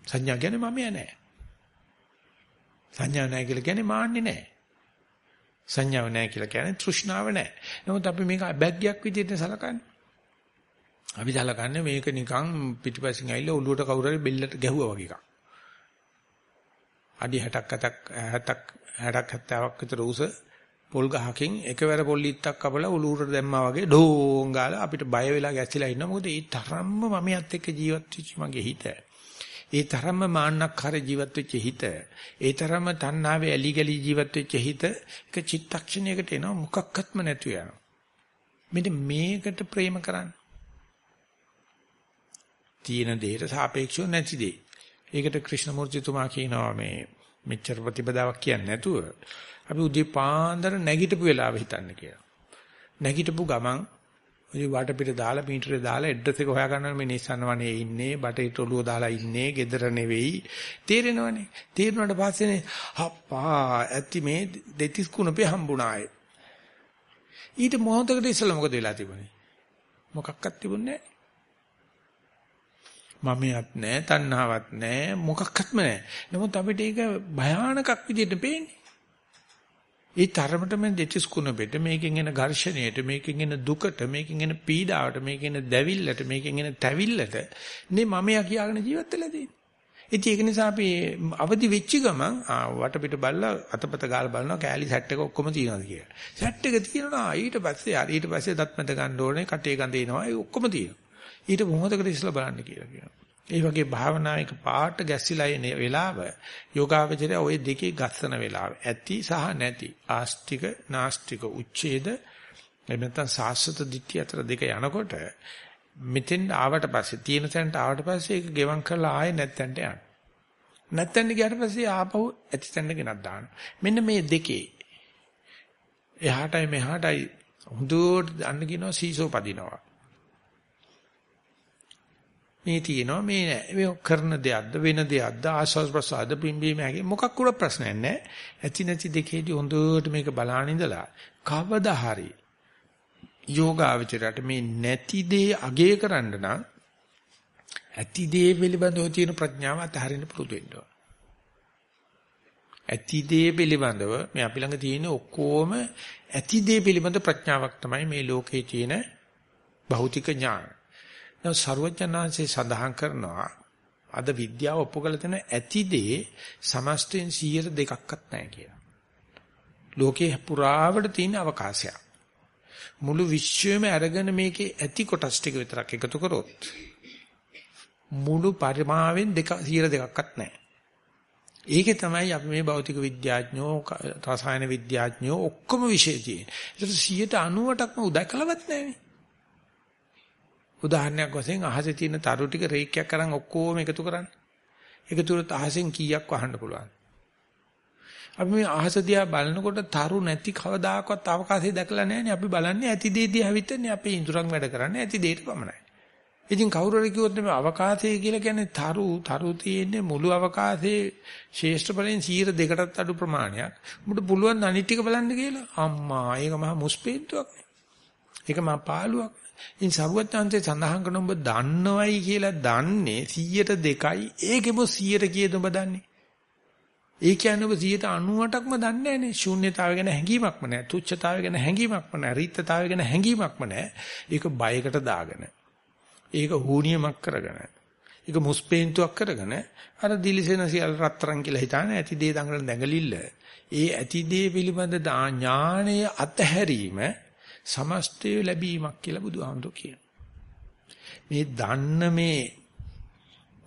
සංඥා කියන්නේ මම නැහැ. සංඥා නැහැ කියලා කියන්නේ මාන්නේ නැහැ. සංඥාව නැහැ කියලා කියන්නේ තෘෂ්ණාව නැහැ. නමුත් අපි මේක බැග්යක් විදිහට සලකන්නේ. අපි සලකන්නේ මේක නිකන් පිටිපස්සෙන් ඇවිල්ලා ඔලුවට කවුරු හරි බෙල්ලට ගැහුවා වගේ එකක්. අඩි 60ක් 70ක් 60ක් 70ක් විතර උස පොල් ගහකින් එකවර පොල් ඉත්තක් කපලා උලුරට දැම්මා වගේ ඩෝං ගාලා අපිට බය වෙලා ගැස්සිලා ඉන්නවා. මොකද ඒ තරම්ම මමියත් එක්ක ජීවත් වෙච්ච මගේ හිත. ඒ තරම්ම මාන්නක්කාර ජීවත් වෙච්ච හිත. ඒ තරම්ම තණ්හාවේ ඇලි ගලි ජීවත් වෙච්ච හිත. එක චිත්තක්ෂණයකට එනවා. මොකක්වත්ම නැතු යනවා. මෙන්න මේකට ප්‍රේම කරන්න. තියෙන දෙයට සාපේක්ෂව නැති දෙය ඒකට ක්‍රිෂ්ණමූර්තිතුමා කියනවා මේ මෙච්චර ප්‍රතිපදාවක් කියන්නේ නැතුව අපි උදේ පාන්දර නැගිටපු වෙලාව හිතන්න කියලා. නැගිටපු ගමන් ඔය වටපිට දාලා මීටරේ දාලා ඇඩ්‍රස් එක හොයාගන්න මේ Nissan වනේ ඉන්නේ, බටේට ඔළුව දාලා ඉන්නේ, gedara නෙවෙයි. තේරෙනවනේ. තේරුණාට පස්සේනේ හප්පා ඇති මේ දෙතිස් කුණපේ හම්බුණායේ. ඊට මොහොතකට ඉස්සෙල්ලා මොකද වෙලා තිබුණේ? මොකක්වත් තිබුණේ නැහැ. මමියත් නැහැ, තණ්හාවක් නැහැ, මොකක්වත්ම නැහැ. නමුත් අපිට ඒක භයානකක් විදිහට පේන්නේ. ඒ තරමටම දෙතිස් කුණ බෙද මේකෙන් එන ඝර්ෂණයට මේකෙන් එන දුකට මේකෙන් එන පීඩාවට මේකෙන් එන දැවිල්ලට මේකෙන් එන තැවිල්ලට නේ මමයා කියාගෙන ජීවත් වෙලා තියෙන්නේ. ඉතින් ඒක නිසා අපි අවදි වෙච්ච ගමන් වටපිට බලලා අතපත ගාලා බලනවා කෑලි සැට් එක ඔක්කොම තියෙනවද කියලා. සැට් එක තියෙනවා ඊට පස්සේ ඊට පස්සේ දත් මැද ගන්න ඕනේ කටේ ගඳ එනවා ඒ ඔක්කොම තියෙනවා. ඊට මොහොතකට ඉස්සලා බලන්න කියලා කියනවා. ඒ වගේ භාවනායක පාට ගැස්සිලා එන වෙලාව යෝගාවචරය ওই දෙකේ ගස්සන වෙලාව. ඇති සහ නැති ආස්තික නාස්තික උච්ඡේද එහෙම නැත්නම් සාස්වත දිට්ඨිය අතර දෙක යනකොට මෙතෙන් ආවට පස්සේ තියෙන තැනට ආවට පස්සේ ඒක ගෙවම් කරලා ආයෙ නැත්තන්ට යන්න. නැත්තන්ට ගියාට පස්සේ ආපහු ඇති තැනට ගෙනත් දානවා. මෙන්න මේ දෙකේ එහාටයි මෙහාටයි හුදුවට අන්න කියනවා සීසෝ පදිනවා. මේ තියෙනවා මේ නෑ මේ කරන දෙයක්ද වෙන දෙයක්ද ආස්වාස් ප්‍රසාද පිම්බීම හැකි මොකක් උර ප්‍රශ්නයක් නෑ ඇති නැති දෙකේදී හොඳට මේක බලාන ඉඳලා කවදා හරි යෝගාවචරයට මේ නැති දේ අගය කරන්න නම් ඇති දේ පිළිබඳව තියෙන ප්‍රඥාව අතහරින්න පුරුදු වෙන්න ඕන. ඇති දේ පිළිබඳව මේ අපි ළඟ තියෙන ඔක්කොම ඇති දේ පිළිබඳ ප්‍රඥාවක් තමයි මේ ලෝකේ තියෙන භෞතික ඥාන. දැන් ਸਰවඥාන්සේ සඳහන් කරනවා අද විද්‍යාව ඔප්පු කළ තැන ඇති දේ සමස්තයෙන් 100 දෙකක්වත් නැහැ කියලා. ලෝකේ පුරාවට තියෙන අවකාශයක්. මුළු විශ්වයම අරගෙන මේකේ ඇති කොටස් ටික විතරක් එකතු කරොත් මුළු පරිමාවෙන් දෙක 100 දෙකක්වත් නැහැ. ඒකේ තමයි අපි මේ භෞතික විද්‍යාඥයෝ රසායන විද්‍යාඥයෝ ඔක්කොම විශේෂ තියෙන්නේ. ඒක 90%ක්ම උදකලවත් නැහැ. උදාහරණයක් වශයෙන් අහසේ තියෙන තරු ටික රේඛයක් අරන් ඔක්කොම එකතු කරන්න. එකතු කරොත් අහසෙන් කීයක් වහන්න පුළුවන්. අපි මේ අහස දිහා බලනකොට තරු නැති කවදාකවත් අවකාශය දැකලා නැහැනේ. අපි බලන්නේ ඇති දේ දිහා විතරනේ අපේ ඉඳුරන් වැඩ කරන්නේ ඇති දෙයට පමණයි. ඉතින් කවුරු හරි කිව්වොත් මේ අවකාශය කියලා කියන්නේ තරු තරු තියෙන්නේ මුළු අවකාශයේ ශේෂ්ඨ බලෙන් 100කටත් අඩු ප්‍රමාණයක්. උඹට පුළුවන් අනිත් ටික බලන්න කියලා. අම්මා ඒක මහා මුස්පේන්තුවක්. ඒක මහා පාළුවක්. ඉතින් සරුවත්තාන්තේ සඳහන් කරන ඔබ දන්නවයි කියලා දන්නේ 100ට 2යි ඒකෙම 100ට කීයද ඔබ දන්නේ? ඒ කියන්නේ ඔබ 98%ක්ම දන්නේ නැහනේ. ශූන්‍යතාවය ගැන හැඟීමක්ම නැහැ. තුච්ඡතාවය ගැන හැඟීමක්ම නැහැ. රීත්තතාවය ගැන හැඟීමක්ම නැහැ. ඒක බයකට දාගෙන. ඒක හුනියමක් කරගෙන. ඒක මුස්පේන්තුවක් කරගෙන අර දිලිසෙන සියල් රත්තරන් කියලා හිතාන ඇති දේ දඟලන දැඟලිල්ල. ඒ ඇති දේ පිළිබඳ ඥානයේ අතහැරීම සමස්තය ලැබීමක් කියලා බුදුහාමුදුරු කියනවා. මේ දන්න මේ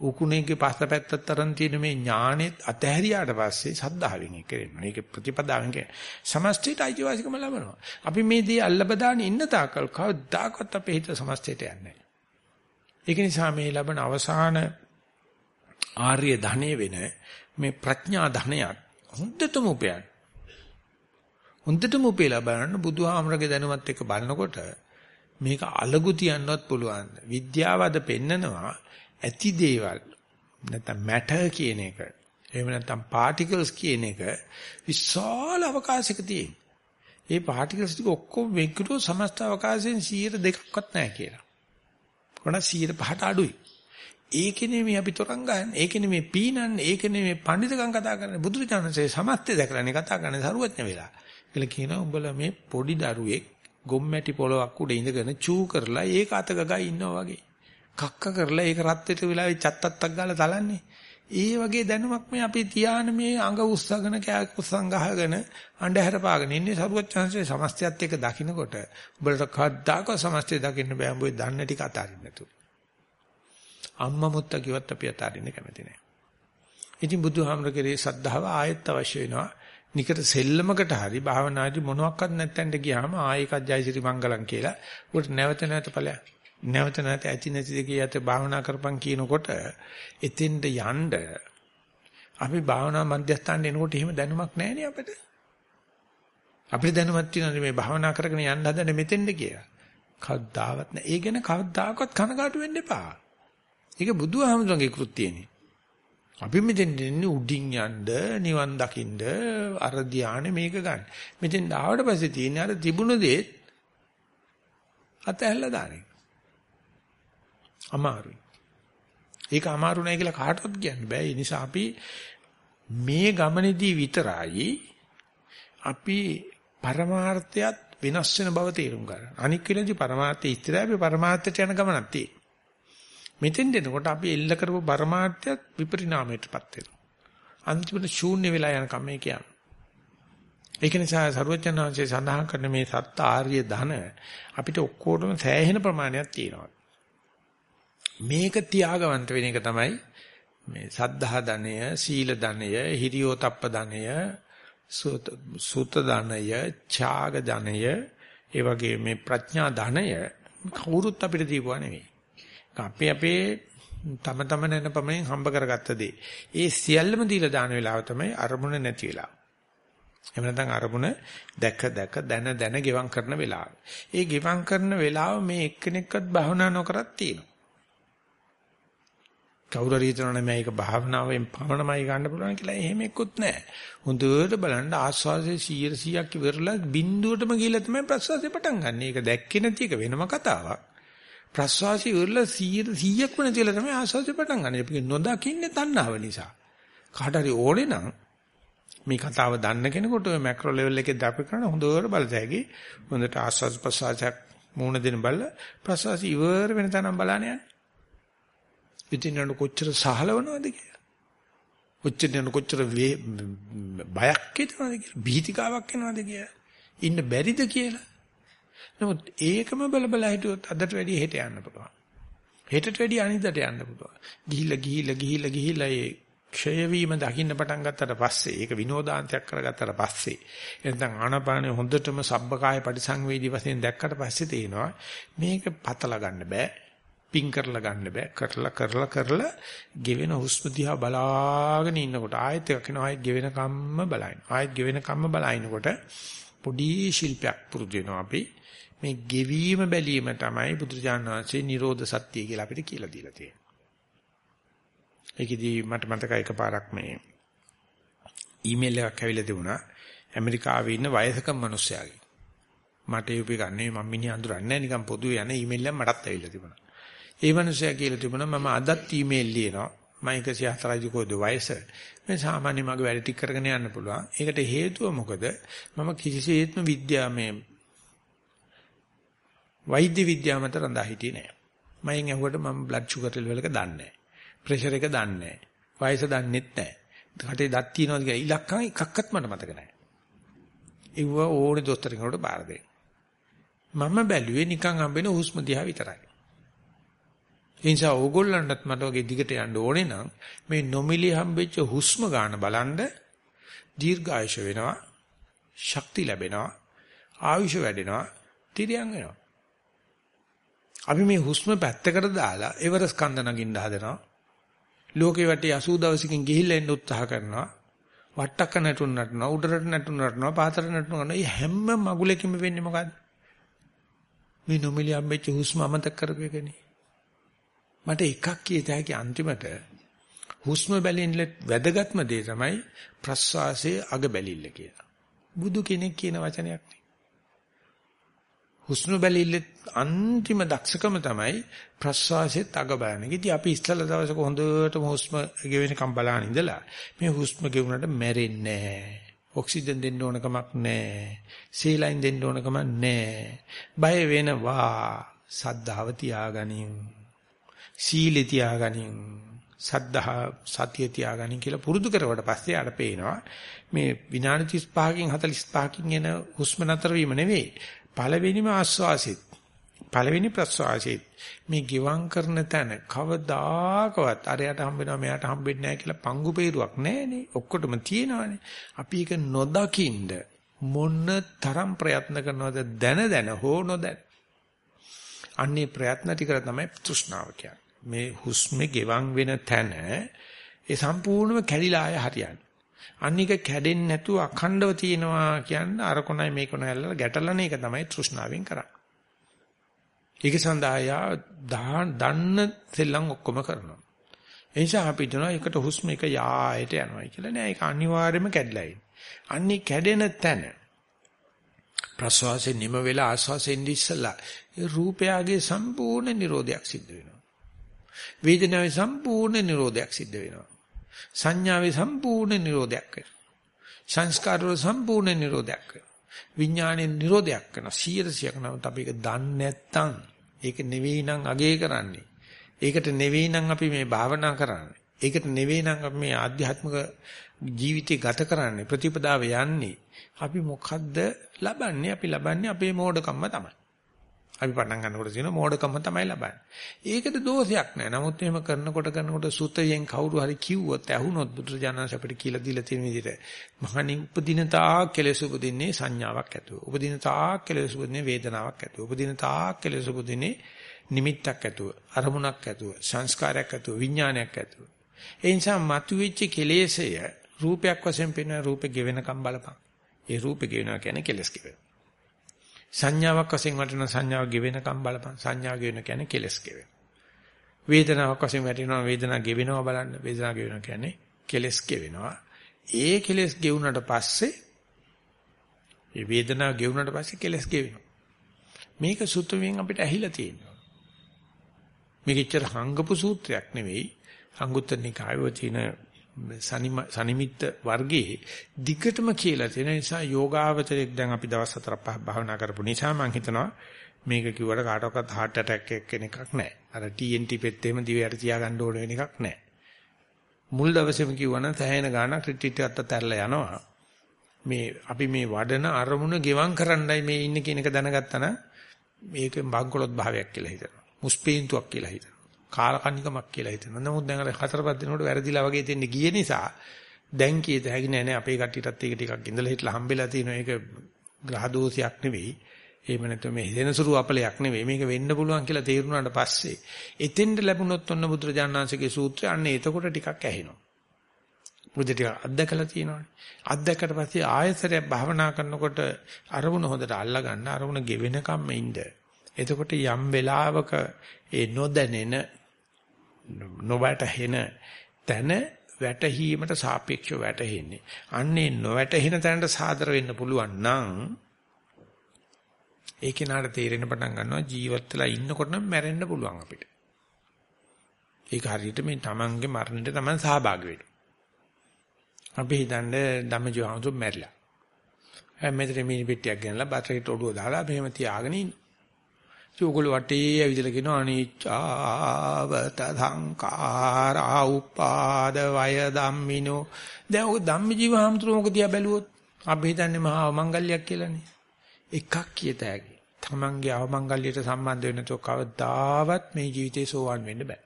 උකුණේගේ පස්සපැත්තට තරම් තියෙන මේ ඥානෙත් අතහැරියාට පස්සේ සද්ධාවෙන් ඒක කරනවා. මේක ප්‍රතිපදාවෙන් කියන සමස්තයට අයිතිවාසිකම ලබනවා. අපි මේ දේ අල්ලබදාන ඉන්න තාකල් කවදාකවත් අපේ හිත සමස්තයට යන්නේ නැහැ. ඒක නිසා මේ ලබන අවසාන ආර්ය ධනෙ වෙන මේ ප්‍රඥා ධනයත් හොඳටම උපයන්න. හොඳටම උපයලා බලන්න බුදුහාමරගේ දැනුමත් එක්ක බලනකොට මේක අලගු තියන්නවත් පුළුවන්. විද්‍යාව අද පෙන්නනවා ඇති දේවල් නැත්නම් මැටර් කියන එක එහෙම නැත්නම් පාටිකල්ස් කියන එක විශාල අවකාශයක තියෙන. ඒ පාටිකල්ස් ටික ඔක්කොම වෙන්කරෝ සමස්ත අවකාශයෙන් 102ක්වත් නැහැ කියලා. කොහොමද 105ට අඩුයි. ඒකනේ මේ අපි තරංග ගන්න. ඒකනේ මේ පීනන්නේ. ඒකනේ මේ පඬිතුකම් කතා කරන්නේ. බුදුරජාණන්සේ සමස්තය දැකලානේ කතා කරන්නේ සරුවඥ වෙලා. කියලා කියනවා උඹලා මේ පොඩි දරුවෙක් ගොම්මැටි පොලොක් උඩ ඉඳගෙන චූ කරලා ඒක අතක ගා ඉන්නවා වගේ. කක්ක කරලා ඒක රත් වෙට වෙලාවේ චත්තත්තක් ගාලා තලන්නේ. ඒ වගේ දැනුමක් මේ අපි තියාන මේ අඟ උස්සගෙන කෑක් උස්සන් ගහගෙන අඬහැර පාගෙන ඉන්නේ සරුවත් chance සමස්තයත් එක්ක දකින්නකොට උඹලට කද්දාක සමස්තය දකින්න බෑ උඹේ දන්න ටික අතාරින්න නැතු. අම්මා මුත්ත කිව්වත් අපි අතාරින්න කැමති නෑ. ඉතින් බුදුහාමරගේ සද්ධාව ආයෙත් අවශ්‍ය වෙනවා. නිකට සෙල්ලමකට හරි භාවනාදී මොනවත් නැත්තෙන්ට ගියාම ආයෙකත් ජයසිරි මංගලම් කියලා උකට නැවත නැවත ඵලයක්. නැවත නැවත ඇති නැති දෙකේ යත භාවනා කරපන් කියනකොට එතෙන්ට යන්න අපි භාවනා මධ්‍යස්ථානට එනකොට එහෙම දැනුමක් නැහැ නේ අපිට. අපිට දැනුමක් තියෙනවා මේ භාවනා කරගෙන යන්න හදන්නේ මෙතෙන්ද කියලා. කවදාවත් නැහැ. ඒ ගැන කවදාකවත් කනගාටු වෙන්න එපා. ඒක බුදුහාමුදුරන්ගේ කෘත්‍යයනේ. අපි මෙතෙන් දෙන්නේ උඩින් යන්න නිවන් දකින්න අර ධානය මේක ගන්න. මෙතෙන් ආවට පස්සේ තියෙන්නේ අර තිබුණ දේ අතහැරලා දාන්නේ. අමාරුයි. ඒක අමාරු නෑ කියලා කාටවත් කියන්න බෑ. ඒ නිසා අපි මේ ගමනේදී විතරයි අපි පරමාර්ථයත් වෙනස් වෙන බව තේරුම් ගන්න. අනික් වෙලදී පරමාර්ථය ඉස්තරයි අපි පරමාර්ථයට යන ගමනක් තියෙන්නේ. මෙතෙන් දෙනකොට අපි එල්ල කරපු පරමාර්ථයත් විපරිණාමයටපත් වෙනවා. අන්තිමට ශූන්‍ය වෙලා යන කම කියන්නේ. ඒක නිසා සරුවචනාංශයේ සඳහන් කරන මේ සත්‍ය ආර්ය ධන අපිට ඔක්කොටම සෑහෙන ප්‍රමාණයක් තියෙනවා. මේක තියාගවන්ත වෙන එක තමයි මේ සද්ධා ධනය, සීල ධනය, හිරියෝතප්ප ධනය, සුත ධනය, ඡාග ධනය, ඒ වගේ මේ ප්‍රඥා ධනය කවුරුත් අපිට දීපුවා නෙවෙයි. අපි අපේ තම තම නැන පමණින් හම්බ කරගත්ත දේ. ඒ සියල්ලම දීලා දාන වෙලාව තමයි අරමුණ නැති වෙලාව. එහෙම නැත්නම් අරමුණ දැක දැක දන දන ගෙවම් කරන වෙලාව. ඒ ගෙවම් කරන වෙලාව මේ එක්කෙනෙක්වත් භවනා නොකරත් තියෙනවා. කවුරු හරි හිතනවනේ මේක භාවනාවෙන් පමණමයි ගන්න පුළුවන් කියලා එහෙම එක්කුත් නැහැ. හොඳට බලන්න ආස්වාදයේ 100ක් ඉවරලා බිඳුවටම ගිහිල්ලා තමයි ප්‍රසවාසය පටන් ගන්න. ඒක දැක්කේ නැති එක වෙනම කතාවක්. ප්‍රසවාසය ඉවරලා 100ක් වෙන තියලා තමයි ආස්වාදය පටන් ගන්න. ඒක නොදකින්නේ තණ්හාව නිසා. කාට හරි ඕනේ නම් මේ කතාව දන්න කෙනෙකුට ඔය මැක්‍රෝ ලෙවල් එකේ දාපු කරන හොඳට බලතැගි හොඳට ආස්වාද ප්‍රසවාසයක් මූණ දෙන බල ප්‍රසවාසය ඉවර වෙන තැනම බලන්න යන්න. ඉතින් යන කොච්චර සහලවනවද කියලා. කොච්චර යන කොච්චර බයක් හිතනවද කියලා. බීතිකාවක් එනවද කියලා. ඉන්න බැරිද කියලා. නමුත් ඒකම බල බල හිටියොත් අදට වැඩිය හෙට යන්න පුළුවන්. හෙටට වැඩිය අනිද්දාට යන්න පුළුවන්. ගිහිල්ලා ගිහිල්ලා ගිහිල්ලා ගිහිල්ලා ඒ ක්ෂය වීම දකින්න පටන් ගත්තට පස්සේ ඒක විනෝදාන්තයක් කරගත්තට පස්සේ එතන ආනාපානේ හොඳටම සබ්බකාය පරිසංවේදී වශයෙන් දැක්කට පස්සේ තේනවා මේක පතලා ගන්න බෑ පිං කරලා ගන්න බෑ. කරලා කරලා කරලා ගෙවෙන හුස්ම දිහා බලාගෙන ඉන්නකොට ආයෙත් එකක් එනවා ආයෙත් ගෙවෙන කම්ම බලයින්. ආයෙත් ගෙවෙන කම්ම බලයින්කොට පොඩි ශිල්පයක් පුරුදු වෙනවා අපි. මේ ගෙවීම බැලීම තමයි බුදුරජාණන් වහන්සේ නිරෝධ සත්‍ය කියලා අපිට කියලා දීලා තියෙන්නේ. ඒකෙදි මට මතකයි එකපාරක් මේ ඊමේල් එකක් ඇවිල්ලා තිබුණා. ඇමරිකාවේ ඉන්න වයසක මිනිස්සයාගේ. මට යුපි ගන්නේ මම මිනිහ අඳුරන්නේ නැහැ නිකන් පොදුවේ යන ඊමේල් එකක් මටත් ඇවිල්ලා තිබුණා. ඒ මනුස්සයා කියලා තිබුණා මම අදත් ඊමේල් ලියනවා. මම 144 කෝද වයස. මේ සාමාන්‍ය මගේ වැඩ ටික කරගෙන යන්න පුළුවන්. ඒකට හේතුව මොකද? මම කිසිසේත්ම විද්‍යාමය වෛද්‍ය විද්‍යාව මත රඳා හිටියේ නෑ. මයින් ඇහුවට මම බ්ලඩ් ෂුගර් ලෙවල් එක දන්නේ නෑ. ප්‍රෙෂර් එක දන්නේ නෑ. වයස දන්නෙත් නෑ. කටේ දත් තියනවාද කියලා ඉලක්කම් එකක්වත් මට මතක නෑ. ඒව ඕනේ දොස්තර කෙනෙකුට බාර දෙන්න. මම බැලුවේ නිකන් හම්බෙන හුස්ම දිහා විතරයි. ඒ නිසා ඕගොල්ලන්ටත් මට වගේ දිගට යන්න ඕනේ නම් මේ නොමිලි හම්බෙච්ච හුස්ම ගන්න බලන්න දීර්ඝායුෂ වෙනවා ශක්ති ලැබෙනවා ආයුෂ වැඩෙනවා තිරියන් වෙනවා අපි මේ හුස්ම පැත්තකට දාලා එවරස් කන්ද නගින්න හදනවා. ලෝකේ වටේ 80 දවසකින් ගිහිල්ලා එන්න උත්සාහ කරනවා. වට්ටක්ක නැටුම් නටනවා උඩරට නැටුම් නටනවා පාතර නැටුම් කරනවා මේ හැම මගුලකින්ම වෙන්නේ මොකද්ද? මේ නොමිලි හම්බෙච්ච හුස්ම අමතක කරපු එකනේ. මට එකක් කියත හැකි අන්තිමට හුස්ම බැලින්න වැදගත්ම දේ තමයි ප්‍රස්වාසයේ අග බැලිල්ල කියලා. බුදු කෙනෙක් කියන වචනයක් නේ. හුස්ම බැලිල්ල අන්තිම දක්ෂකම තමයි ප්‍රස්වාසයේ අග බලන. ඉතින් අපි ඉස්සල දවසක හොඳටම හුස්ම ගෙවෙනකම් බලන ඉඳලා මේ හුස්ම ගෙවුනට මැරෙන්නේ නැහැ. ඔක්සිජන් දෙන්න ඕන කමක් නැහැ. සීලයින් දෙන්න ඕන කමක් නැහැ. බය වෙනවා. සද්ධාව තියාගනින්. සීලෙ තියාගනින් සද්ධා සතිය තියාගනින් කියලා පුරුදු කරුවට පස්සේ ආට පේනවා මේ විනාඩි 35කින් 45කින් එන හුස්ම නතර වීම නෙවෙයි පළවෙනිම ආස්වාසෙත් පළවෙනි ප්‍රස්වාසෙත්. මේ ගිවං කරන තැන කවදාකවත් අරයට හම්බ වෙනවා මෙයාට හම්බෙන්නේ නැහැ කියලා පංගු peerුවක් නැහැනේ. ඔක්කොටම තියෙනවානේ. අපි ඒක නොදකින්ද මොන තරම් ප්‍රයත්න කරනවද? දැන දැන හෝ නොදැන. අන්නේ ප්‍රයත්න ටික තමයි තෘෂ්ණාව කියන්නේ. මේ හුස්මේ ගෙවන් වෙන තැන ඒ සම්පූර්ණයෙන්ම කැඩිලා ආය හරියන්නේ. අනික කැඩෙන්නේ නැතුව අඛණ්ඩව තියෙනවා කියන්නේ අර කොනයි මේක නෑල්ලලා ගැටලන එක තමයි තෘෂ්ණාවෙන් කරන්නේ. ඒක සඳහා දන්න සෙල්ලම් ඔක්කොම කරනවා. ඒ නිසා අපි හිතනවා එකට හුස්ම එක යායට යනවා කියලා නෑ ඒක අනිවාර්යයෙන්ම කැඩලායි. අන්නේ කැඩෙන තැන ප්‍රසවාසයෙන් නිම වෙලා ආස්වාසයෙන් ඉස්සලා ඒ රූපයගේ සම්පූර්ණ නිරෝධයක් සිද්ධ වෙනවා. වේදනාවේ සම්පූර්ණ නිරෝධයක් සිද්ධ වෙනවා. සංඥාවේ සම්පූර්ණ නිරෝධයක් වෙනවා. සංස්කාර වල සම්පූර්ණ නිරෝධයක් වෙනවා. විඥානයේ නිරෝධයක් වෙනවා. 100ක් නමුත් අපි ඒක දන්නේ නැත්තම් ඒක නෙවෙයි නම් අගේ කරන්නේ. ඒකට නෙවෙයි නම් අපි මේ භාවනා කරන්නේ. ඒකට නෙවෙයි නම් අපි මේ ආධ්‍යාත්මික ජීවිතය ගත කරන්නේ ප්‍රතිපදාව යන්නේ. අපි මොකද්ද ලබන්නේ? අපි ලබන්නේ අපේ මෝඩකම්ම තමයි. අපි පටන් ගන්නකොට තියෙන මෝඩකම තමයි ලබන්නේ. ඒකට දෝෂයක් නැහැ. නමුත් එහෙම කරනකොට කරනකොට සුතයෙන් කවුරු හරි කිව්වොත් ඇහුනොත් බුදුරජාණන් අපිට කියලා දීලා තියෙන විදිහට මහණි උපදින තාක් කෙලෙස උපදින්නේ සංඥාවක් ඇතුව. උපදින තාක් කෙලෙස උපදින්නේ වේදනාවක් ඇතුව. උපදින තාක් කෙලෙස උපදින්නේ නිමිත්තක් ඇතුව. අරමුණක් ඇතුව. සංස්කාරයක් ඇතුව. විඥානයක් ඇතුව. ඒ නිසා මතුවෙච්ච කෙලෙසය රූපයක් වශයෙන් පෙනෙන රූපේ ගෙවෙනකම් බලපන්. ඒ රූපේ ගෙවෙනවා කියන්නේ කෙලස් ගෙවෙනවා. සංඥාවක් වශයෙන් වටින සංඥාව ගෙවෙනකම් බලපන්. සංඥා ගෙවෙන කියන්නේ කෙලස් ගෙවෙන. වේදනාවක් වශයෙන් වටිනවා වේදනාව ගෙවෙනවා බලන්න. වේදනාව ගෙවෙනවා කියන්නේ කෙලස් ගෙවෙනවා. ඒ කෙලස් ගෙවුනට පස්සේ ඒ වේදනාව ගෙවුනට පස්සේ කෙලස් ගෙවෙනවා. මේක සුත්තමෙන් අපිට ඇහිලා තියෙනවා. මේක ඉච්චර හංගපු සූත්‍රයක් නෙවෙයි. අංගුත්තර නිකායේ තියෙන සනිමිත්ත වර්ගයේ දිගටම කියලා තියෙන නිසා යෝගාවචරයක් දැන් අපි දවස් හතරක් පහක් භාවනා කරපු නිසා මම හිතනවා මේක කිව්වට කාටවත් heart attack එකක් නැහැ. අර TNT පෙත් එහෙම දිවයට තියාගන්න ඕන වෙන එකක් නැහැ. මුල් දවසේම කිව්වනම් සෑහෙන ගාණක් රිට්‍රීට් එකකට තැරලා යනවා. මේ අපි මේ වඩන අරමුණ ගෙවම් කරන්නයි මේ ඉන්නේ කියන එක දැනගත්තා නම් මේක බංකොලොත් භාවයක් කියලා හිතනවා. මුස්පීන්තුවක් කියලා හිතනවා. කාලකන්නිකමක් කියලා හිතනවා. නමුත් දැන් අර හතරපත් දිනකට වැරදිලා වගේ දෙන්න ගිය නිසා දැන් කීත හැකි නෑ නෑ අපේ කට්ටියටත් ඒක ටිකක් ඉඳලා හිටලා හම්බෙලා තියෙනවා. ඒක ග්‍රහ දෝෂයක් නෙවෙයි. එහෙම නැත්නම් මේ හිතෙනසුරු අපලයක් නෙවෙයි. මේක වෙන්න පුළුවන් කියලා තේරුණාට පස්සේ එතෙන්ට ලැබුණොත් ඔන්න බුදුරජාණන්සේගේ සූත්‍රය අන්න එතකොට ටිකක් ඇහෙනවා. බුද්ධ ටික අත්දකලා තියෙනවානේ. අත්දැකකට පස්සේ ආයතරයක් භාවනා කරනකොට අරමුණ හොඳට අල්ලා ගන්න අරමුණ ගෙවෙනකම්ම ඉන්න. එතකොට යම් වෙලාවක ඒ නොදැනෙන නොවැටහෙන තැන වැටහීමට සාපේක්ෂව වැටහෙන්නේ. අන්නේ නොවැටහෙන තැනට සාදර වෙන්න පුළුවන් නම් ඒ කෙනාට තේරෙන්න පටන් ගන්නවා ජීවත් වෙලා ඉන්නකොට නම් මැරෙන්න පුළුවන් අපිට. ඒක හරියට මේ තමන්ගේ මරණයට තමන් සහභාගී වෙන්න. අපි හිතන්නේ ධම්මජීවහඳු මැරිලා. මෙතන මිනි පෙට්ටියක් ගෙනලා බතරේට ඔඩුව දාලා මෙහෙම තියාගෙන ඉන්න. ඒගොල්ලෝ වටේ ඇවිදලා කියනවා අනිච්චාවත සංඛාරා උපාද වය ධම්මිනෝ. දැන් ඔය ධම්මජීව හාමුදුරුවෝ මොකද තියා බැලුවොත්? අපි හිතන්නේ මහා මංගල්‍යයක් කියලානේ. එකක් කියත හැකි. තමන්ගේ අවමංගල්‍යයට සම්බන්ධ වෙන තෝ කවදාවත් මේ ජීවිතේ සෝවන් වෙන්න බෑ.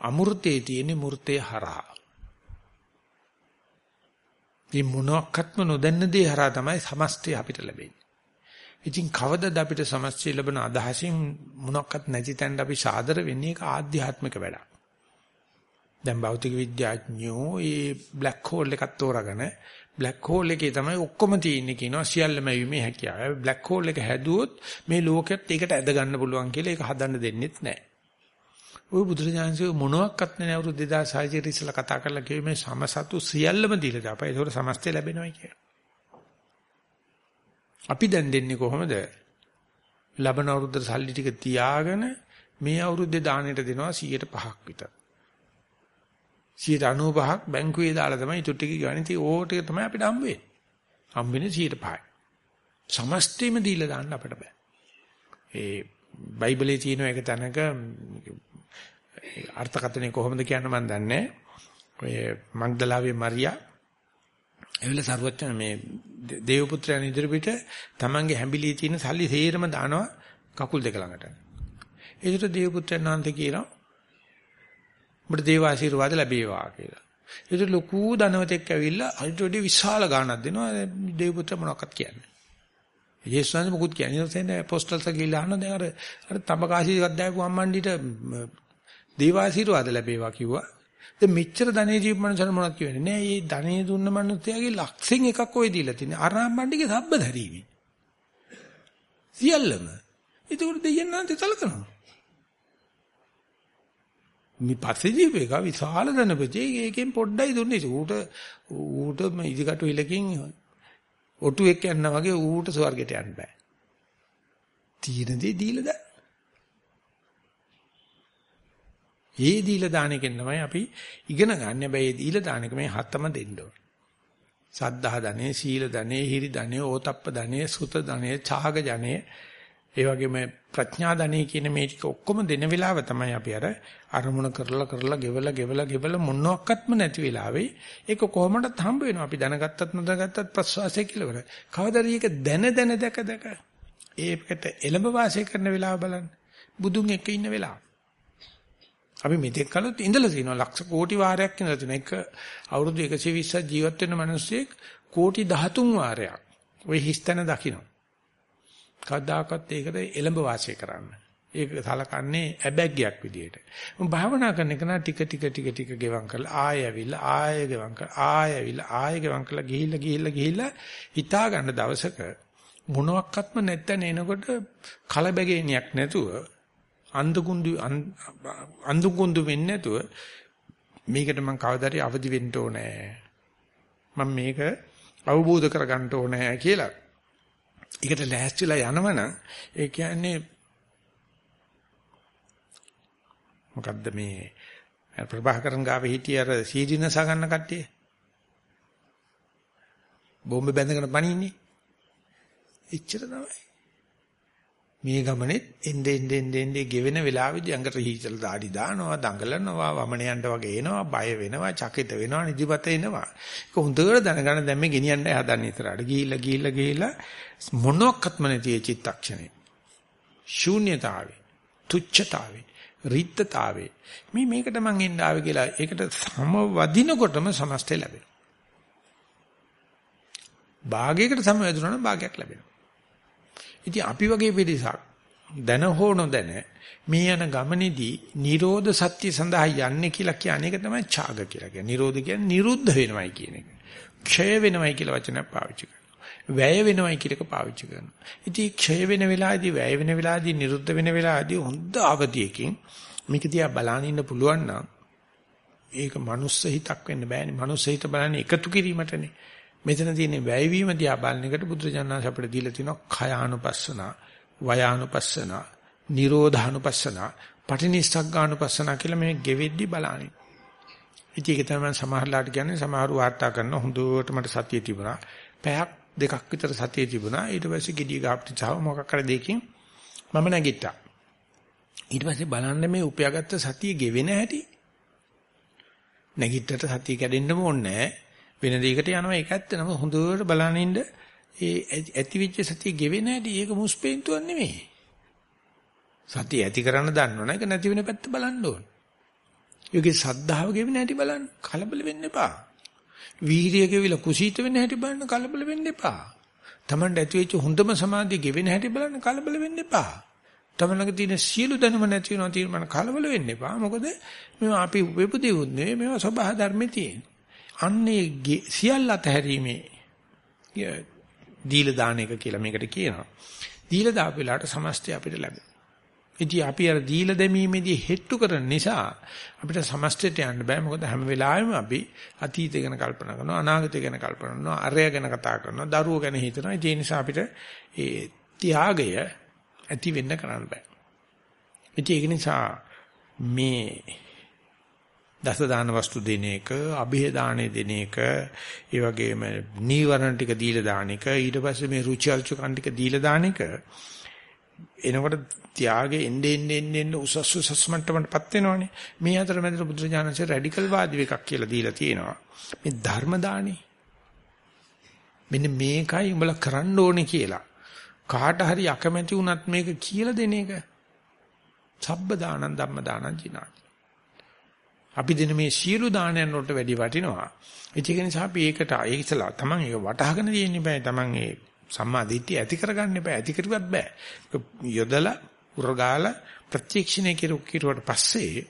අමෘතේ තියෙන මූර්තේ හරහා. මේ මොනක්වත්ම නොදන්න දේ හරහා තමයි සමස්තය අපිට ලැබෙන්නේ. ඉතින් කවදද අපිට සමස්තය ලැබෙන අදහසින් මොනක්වත් නැති තැනට අපි සාදර වෙන්නේ ඒක ආධ්‍යාත්මික වැඩක්. දැන් භෞතික විද්‍යාඥයෝ මේ බ්ලැක් හෝල් එකක් තෝරාගෙන බ්ලැක් හෝල් එකේ තමයි ඔක්කොම තියෙන්නේ කියනවා සියල්ලම වීමේ හැකියාව. බ්ලැක් හෝල් එක හැදුවොත් මේ ලෝකෙත් ඒකට ඇද ගන්න පුළුවන් කියලා ඒක හදන්න දෙන්නෙත් නැහැ. ওই බුදුරජාණන්සේ මොනවත් නැහැ අවුරුදු 2600 ඉතල ඉස්සලා කතා කරලා කිව්වේ මේ සමසතු සියල්ලම දීලා දාපයි. ඒකට සමස්තය ලැබෙනවා කියලා. අපි දැන් දෙන්නේ කොහොමද? ලබන අවුරුද්දේ සල්ලි ටික තියාගෙන මේ අවුරුද්දේ දාණයට දෙනවා 105ක් විතර. 95ක් බැංකුවේ දාලා තමයි ඊට ටික ගන්න. ඉතින් ඕක ටික තමයි අපිට හම්බ වෙන්නේ. හම්බ වෙන්නේ 105යි. සමස්තෙම දීලා දාන්න අපිට බෑ. ඒ බයිබලයේ තියෙන එක තැනක අර්ථකථනය කොහොමද කියන්න මම දන්නේ. ඔය මග්දලාවේ මරියා එවිල සරුවච්චන මේ දේවපුත්‍රයන් ඉදිරිපිට තමන්ගේ හැඹිලි තියෙන සල්ලි සේරම දානවා කකුල් දෙක ළඟට. ඒකට දේවපුත්‍රයන් වහන්සේ කියනවා ඔබට දේව ආශිර්වාද ලැබේවා කියලා. ඒකට ලොකු ධනවතෙක් ඇවිල්ලා අයිට වඩා විශාල ගාණක් දෙනවා දේවපුත්‍ර මොනවක්වත් කියන්නේ. යේසුස් වහන්සේ මොකුත් කියන්නේ නැහැ. පොස්ටල්ස් ගිහිල්ලා අහන දැන් අර අර තඹකාසි එකක් දැකපු අම්මන්ඩිට දේව ආශිර්වාද ලැබේවා කිව්වා. දැන් මෙච්චර ධනෙ ජීව මනුස්සයන මොනවද කියන්නේ නෑ. මේ ධනෙ දුන්න මනුස්සයාගේ ලක්ෂෙන් එකක් ඔය දීලා තියෙන්නේ. අරාම්බණ්ඩිගේ සබ්බ ධරීවි සියල්ලම. ඒක දෙයයන් නැන්ත සලකනවා. මේ පස්සේ ජීවේක විශාල ධනපති. ඒකෙන් පොඩ්ඩයි දුන්නේ. ඌට ඌට මේ ඉදිකටු ඉලකින් ඔටුවෙක් යනවා වගේ ඌට ස්වර්ගයට යන්න බෑ. තීරණ දේ දීලා දාන්න. ඒ දීලා දාන එකෙන් තමයි අපි ඉගෙන ගන්න. හැබැයි ඒ දීලා දාන එක මේ හතම දෙන්න ඕන. සද්ධා ධනෙ, සීල ධනෙ, හිරි ධනෙ, ඕතප්ප ධනෙ, සුත ධනෙ, ඡාග ධනෙ, ඒ වගේම ප්‍රඥා ධනෙ කියන මේ ටික ඔක්කොම දෙන වෙලාව තමයි අපි අර අරමුණ කරලා කරලා ගෙවලා ගෙවලා ගෙවලා මොනක්වත්ම නැති වෙලාවේ ඒක කොහොමදත් හම්බ වෙනවා. අපි දැනගත්තත් නොදැනගත්තත් ප්‍රසවාසය කියලා වර. කවදාද මේක දැන දැන දැක දැක ඒකට එළඹ වාසය කරන වෙලාව බලන්න. බුදුන් එක්ක ඉන්න වෙලාව. අපි මෙතෙක් කලොත් ඉඳලා තියෙනවා ලක්ෂ කෝටි වාරයක් ඉඳලා තියෙන එක අවුරුදු 120ක් ජීවත් වෙන මිනිස්සෙක් කෝටි 13 වාරයක් ওই හිස්තන දකින්න. කවදාකවත් ඒකට එළඹ වාසය කරන්න. ඒක සලකන්නේ ඇබැග්ගයක් විදියට. මම භාවනා කරන එක නා ටික ටික ටික ටික ගෙවම් කරලා ආය ඇවිල්ලා ආය ගෙවම් කරලා ආය ඇවිල්ලා ආය ගෙවම් කරලා ගිහිල්ලා ගිහිල්ලා ගිහිල්ලා හිතා ගන්න දවසක මොනවත්ක්වත්ම නැත්නම් එනකොට කලබගේනියක් නැතුව අන්දුකුඳු අන්දුකුඳු වෙන්නේ නැතුව මේකට මම කවදාරි අවදි වෙන්න ඕනේ. මම මේක අවබෝධ කරගන්න ඕනේ කියලා. ඒකට ලෑස්තිලා යනවනම් ඒ කියන්නේ මොකද්ද මේ ප්‍රභාකරන් ගාවේ හිටිය අර සීඩිනස ගන්න කට්ටිය? බෝම්බ බැඳගෙන පණින්නේ? එච්චර තමයි. මේ ගමනේ එnde ende ende ende ගෙවෙන වෙලාවෙදී අඟට හීතල දාඩි දානවා දඟලනවා වමනයන්ට වගේ එනවා බය වෙනවා චකිත වෙනවා නිදිමත එනවා. ඒක හොඳට දැනගන්න දැන් මේ ගෙනියන්න හදන්නේ ඉතරට ගිහිල්ලා ගිහිල්ලා ගිහිල්ලා මොනක්වත්ම නැති චිත්තක්ෂණේ. ශූන්‍යතාවේ තුච්ඡතාවේ රිත්තතාවේ. මේ මේකට මං එන්න ආවේ කියලා ඒකට සමවදිනකොටම සමස්තය ලැබෙනවා. භාගයකට සමවැදුණා නම් භාගයක් ලැබෙනවා. ඉතින් අපි වගේ පිරිසක් දැන හෝ නොදැන මේ යන ගමනේදී Nirodha Satya සඳහා යන්නේ කියලා කියන්නේ ඒක තමයි ඡාග කියලා කියන්නේ. Nirodha කියන්නේ නිරුද්ධ වෙනවයි කියන එක. ක්ෂය වෙනවයි කියලා වචනයක් පාවිච්චි කරනවා. වැය වෙනවයි කියලා එක පාවිච්චි කරනවා. ඉතින් ක්ෂය වෙන වෙලාවේදී වැය වෙන වෙලාවේදී නිරුද්ධ වෙන වෙලාවේදී හොඳ අවධියකින් මේක දිහා බලන්න ඉන්න පුළුවන් නම් ඒක මනුස්ස හිතක් වෙන්න බෑනේ. මනුස්ස හිත බලන්නේ එකතු කිරීමටනේ. මෙතන තියෙන වැයවීම දිහා බලන එකට බුදුරජාණන් අපිට දීලා තියෙනවා khයානුපස්සන, වයානුපස්සන, නිරෝධානුපස්සන, පටිනිස්සග්ගානුපස්සන කියලා මේ ගෙවෙද්දි බලන්නේ. ඉතින් ඒක තමයි සමහරලාට කියන්නේ සමහරු වාර්තා කරන හොඳට මට සතිය තිබුණා. පැයක් දෙකක් විතර සතිය තිබුණා. ඊට පස්සේ gediy ගාපටි චාව මොකක් කර දෙකින් මම නැගිට්ටා. ඊට පස්සේ බලන්න මේ උපයාගත්ත සතිය ගෙවෙන හැටි. නැගිට්ටට සතිය කැඩෙන්නම ඕනේ නැහැ. වෙන දෙයකට යනවා ඒක ඇත්ත නම හොඳට බලන ඉන්න ඒ ඇතිවිච්ච සතිය ගෙවෙන හැටි ඒක මුස්පේන්තුවක් නෙමෙයි. සතිය ඇති කරන්න දන්නවනේ ඒක නැති වෙන පැත්ත බලන්න ඕන. යෝගේ සද්ධාව ගෙවෙන හැටි බලන්න කලබල වෙන්න එපා. වීරිය ගෙවිලා කුසීත වෙන හැටි බලන්න කලබල වෙන්න එපා. Tamanට ඇතිවෙච්ච හොඳම සමාධිය ගෙවෙන හැටි බලන්න කලබල වෙන්න එපා. තමන් ළඟ තියෙන සියලු දැනුම නැති වෙනවා తీර්මාන කලබල වෙන්න එපා. මොකද මේවා අපි උපෙපුදෙවුත් නෙවෙයි මේවා සබහා ධර්මයේ තියෙන. අන්නේ සියල්ල අතහැරීමේ දීල දාන එක කියලා මේකට කියනවා. දීල දාපු වෙලාවට සමස්තය අපිට ලැබෙනවා. ඉතින් අපි අර දීල දැමීමේදී හෙට්ටු කරන නිසා අපිට සමස්තයට යන්න බෑ. මොකද හැම වෙලාවෙම අපි අතීතය ගැන කල්පනා කරනවා, අනාගතය ගැන කල්පනා කරනවා, අරය ගැන කතා කරනවා, දරුවෝ ගැන හිතනවා. ඒ නිසා අපිට ඒ ත්‍යාගය ඇති වෙන්න කරන්න බෑ. ඉතින් ඒක නිසා මේ දස දාන වස්තු දෙන එක, અભේ දාණය දෙන එක, ඒ වගේම නීවරණ ටික දීලා දාන එක, ඊට පස්සේ මේ රුචි අරුචිකන් ටික දීලා දාන එක එනකොට ත්‍යාගයේ එන්නේ එන්නේ එන්නේ උසස් උසස් මට්ටමටපත් වෙනවනේ. මේ අතරමැද බුදුරජාණන්සේ රැඩිකල් වාදී එකක් කියලා දීලා තියෙනවා. මේ ධර්ම දානේ. මෙන්න මේකයි උඹලා කරන්න ඕනේ කියලා. කාට හරි අකමැති වුණත් මේක කියලා දෙන එක. සබ්බ දානං ධම්ම දානං ජිනාති. අපි දෙන මේ සියලු දානයන් වලට වැඩි වටිනවා. ඒක නිසා අපි ඒකට ඒකසලා තමන් ඒක වටහාගෙන තියෙන්න බෑ. තමන් ඒ සම්මා දිට්ඨිය ඇති කරගන්න බෑ. ඇති කරුවත් බෑ. යොදලා උරගාලා ප්‍රත්‍යක්ෂණය කෙරුවට පස්සේ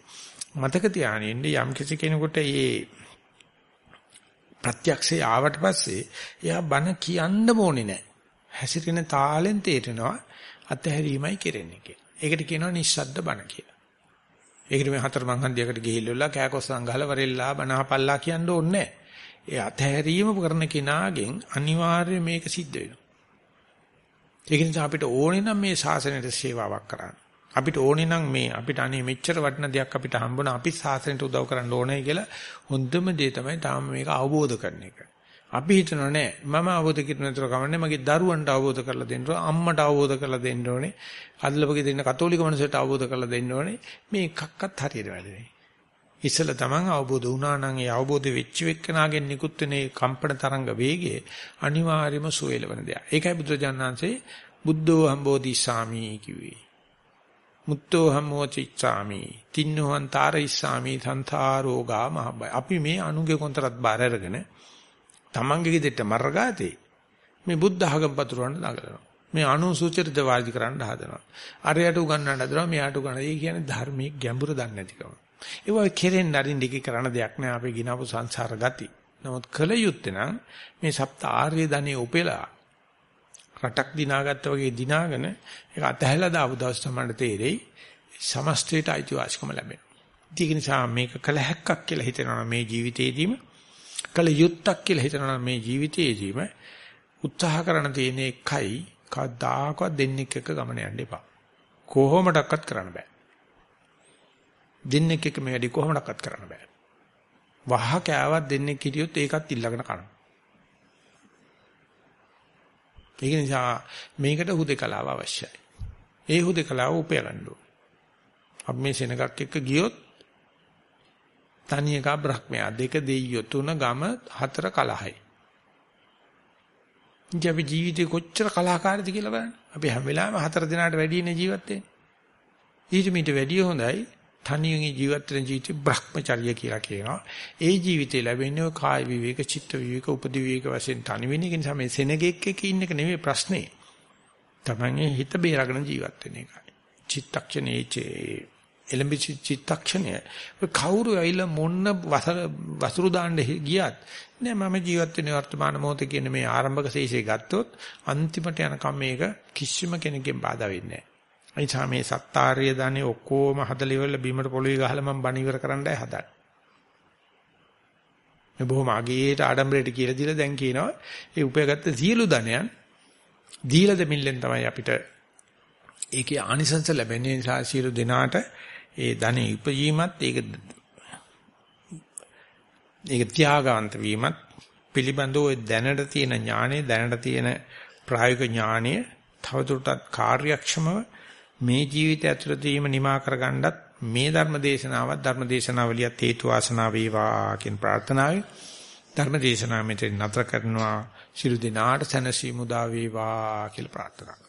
මතක තියාගෙන යම් කිසි කෙනෙකුට මේ ප්‍රත්‍යක්ෂය ආවට පස්සේ එයා බන කියන්න ඕනේ නැහැ. හැසිරෙන තාලෙන් තේරෙනවා අතහැරීමයි කෙරෙන්නේ කියලා. ඒකට කියනවා නිස්සද්ද බන කියලා. ඒකට මේ හතර මං හන්දියකට ගිහිල්ලා කෑකොස්සන් ගහලා වරෙල්ලා බනහපල්ලා කියන්න ඕනේ ඒ අතහැරීම කරන කෙනාගෙන් අනිවාර්යයෙන් මේක සිද්ධ වෙනවා. ඒක නිසා අපිට ඕනේ නම් මේ ශාසනයට සේවාවක් කරන්න. අපිට ඕනේ නම් මේ අපිට අනේ මෙච්චර වටින දෙයක් අපිට හම්බුණා අපි ශාසනයට උදව් කරන්න ඕනේ කියලා හොඳම දේ තමයි තාම මේක අවබෝධ කරන එක. අපි හිතනවා නෑ මම අවබෝධ කරගන්න විතර කමන්නේ මගේ දරුවන්ට අවබෝධ කරලා දෙන්න ඕනේ අම්මට අවබෝධ කරලා දෙන්න ඕනේ අදලපගේ දෙන්න කතෝලික මනුස්සයට අවබෝධ කරලා දෙන්න ඕනේ මේ එකක්වත් හරියට වැඩ නෑ ඉස්සල තමන් අවබෝධ වුණා නම් ඒ අවබෝධ වෙච්ච වෙක්කනාගෙන් නිකුත් වෙන ඒ කම්පන තරංග වේගය අනිවාර්යම සුවේලවන දෙයක්. ඒකයි බුදුරජාණන්සේ බුද්ධෝ හම්බෝධිසාමි කිව්වේ. මුත්තෝ හම්මෝචිච්ඡාමි තින්නෝහං තාරයිස්සාමි සංතාරෝගා මහබ්බයි. අපි මේ අනුගේ කොන්තරත් බාර අරගෙන තමන්ගේ ගෙදරට මර්ගාතේ මේ බුද්ධ ආගම පතුරවන්න නගලනවා. මේ අනුසුචරිත වාදි කරන්න හදනවා. අරයට උගන්වන්න හදනවා මෙයාට උගන්වනවා. ඒ කියන්නේ ධර්මයේ ගැඹුර දන්නේ නැතිකම. ඒ වගේ කෙරෙන්න අරින් දෙකේ කරන්න දෙයක් නෑ අපේ ගිනපු සංසාර ගති. නමුත් කල යුත්තේ නම් මේ සප්ත ආර්ය ධනෙ උපෙලා රටක් දිනාගත්තා වගේ දිනාගෙන ඒක අතහැලා දාපු දවස් තමයි තේරෙයි සමස්තයට අයිතිවාසිකම ලැබෙනවා. ඒක නිසා මේක කල හැක්කක් කියලා හිතනවා මේ ජීවිතේදීම කල යුත්තක් කියලා හිතනවා මේ ජීවිතේදීම උත්සාහ කරන තියෙන එකයි කවදාකවත් දෙන්නෙක් එක්ක ගමන යන්න එපා. කොහොමඩක්වත් කරන්න බෑ. දෙන්නෙක් එක්ක මේ වැඩි කොහොමඩක්වත් කරන්න බෑ. වහ කෑවත් දෙන්නෙක් හිටියොත් ඒකත් ඉල්ලගෙන කනවා. ඒක නිසා මේකට හුදේකලාව අවශ්‍යයි. ඒ හුදේකලාව උපය ගන්න ඕන. අපි මේ සෙනගක් එක්ක ගියොත් තනි එක බ්‍රහ්මයා දෙක දෙයියෝ තුන ගම හතර කලහයි. ඉතින් අපි ජීවිතේ කොච්චර කලාකාරීද කියලා බලන්න. අපි හැම වෙලාවෙම හතර දිනාට වැඩිනේ ජීවත් වෙන්නේ. ඊට මීට වැඩිය හොඳයි තනියෙන් ජීවත් වෙන ජීවිතේ බ්‍රහ්මචර්ය කියලා කියනවා. ඒ ජීවිතේ ලැබෙන්නේ කාය විවේක, චිත්ත විවේක, උපදි විවේක වශයෙන් තනි වෙන එක නිසා මේ සෙනගෙක් එක්ක ඉන්න එක නෙමෙයි ප්‍රශ්නේ. තමන්ගේ හිත බේරගෙන ජීවත් වෙන එකයි. චිත්තක්ෂණේ එලඹි චිත්තක්ෂණය කවුරු ඇවිල්ලා මොන්න වසුරු දාන්න ගියත් නෑ මම ජීවත් වෙන වර්තමාන මොහොතේ කියන මේ ආරම්භක ශේෂය ගත්තොත් අන්තිමට යනකම් මේක කිසිම කෙනෙක්ගෙන් බාධා වෙන්නේ නෑ. අනිසා මේ සත්තාර්ය දනේ ඔක්කොම හදලා ඉවරලා බීමට පොළවේ ගහලා මම බණ ඉවර කරන්නයි හදන්නේ. මේ බොහොම අගේට ආඩම්බරයට කියලා දීලා දැන් කියනවා ඒ උපයගත්ත සියලු ධනයන් දීලා දෙමිල්ලෙන් තමයි අපිට ඒකේ ආනිසංස ලැබෙන්නේ නිසා සියලු දෙනාට ඒ ධනෙ ඉපීමත් ඒක ඒක ත්‍යාගවන්ත වීමත් පිළිබඳව දැනට තියෙන ඥානෙ දැනට තියෙන ප්‍රායෝගික ඥානෙ තවදුරටත් කාර්යක්ෂමව මේ ජීවිතය ඇතුළතදීම නිමා කරගන්නත් මේ ධර්ම දේශනාවත් ධර්ම දේශනාවලියත් හේතු වාසනා වේවා කියන ප්‍රාර්ථනාවයි. ධර්ම දේශනාව මෙතන නතර කරනවා. ශිරු දිනාට සැනසීම උදා වේවා කියලා ප්‍රාර්ථනා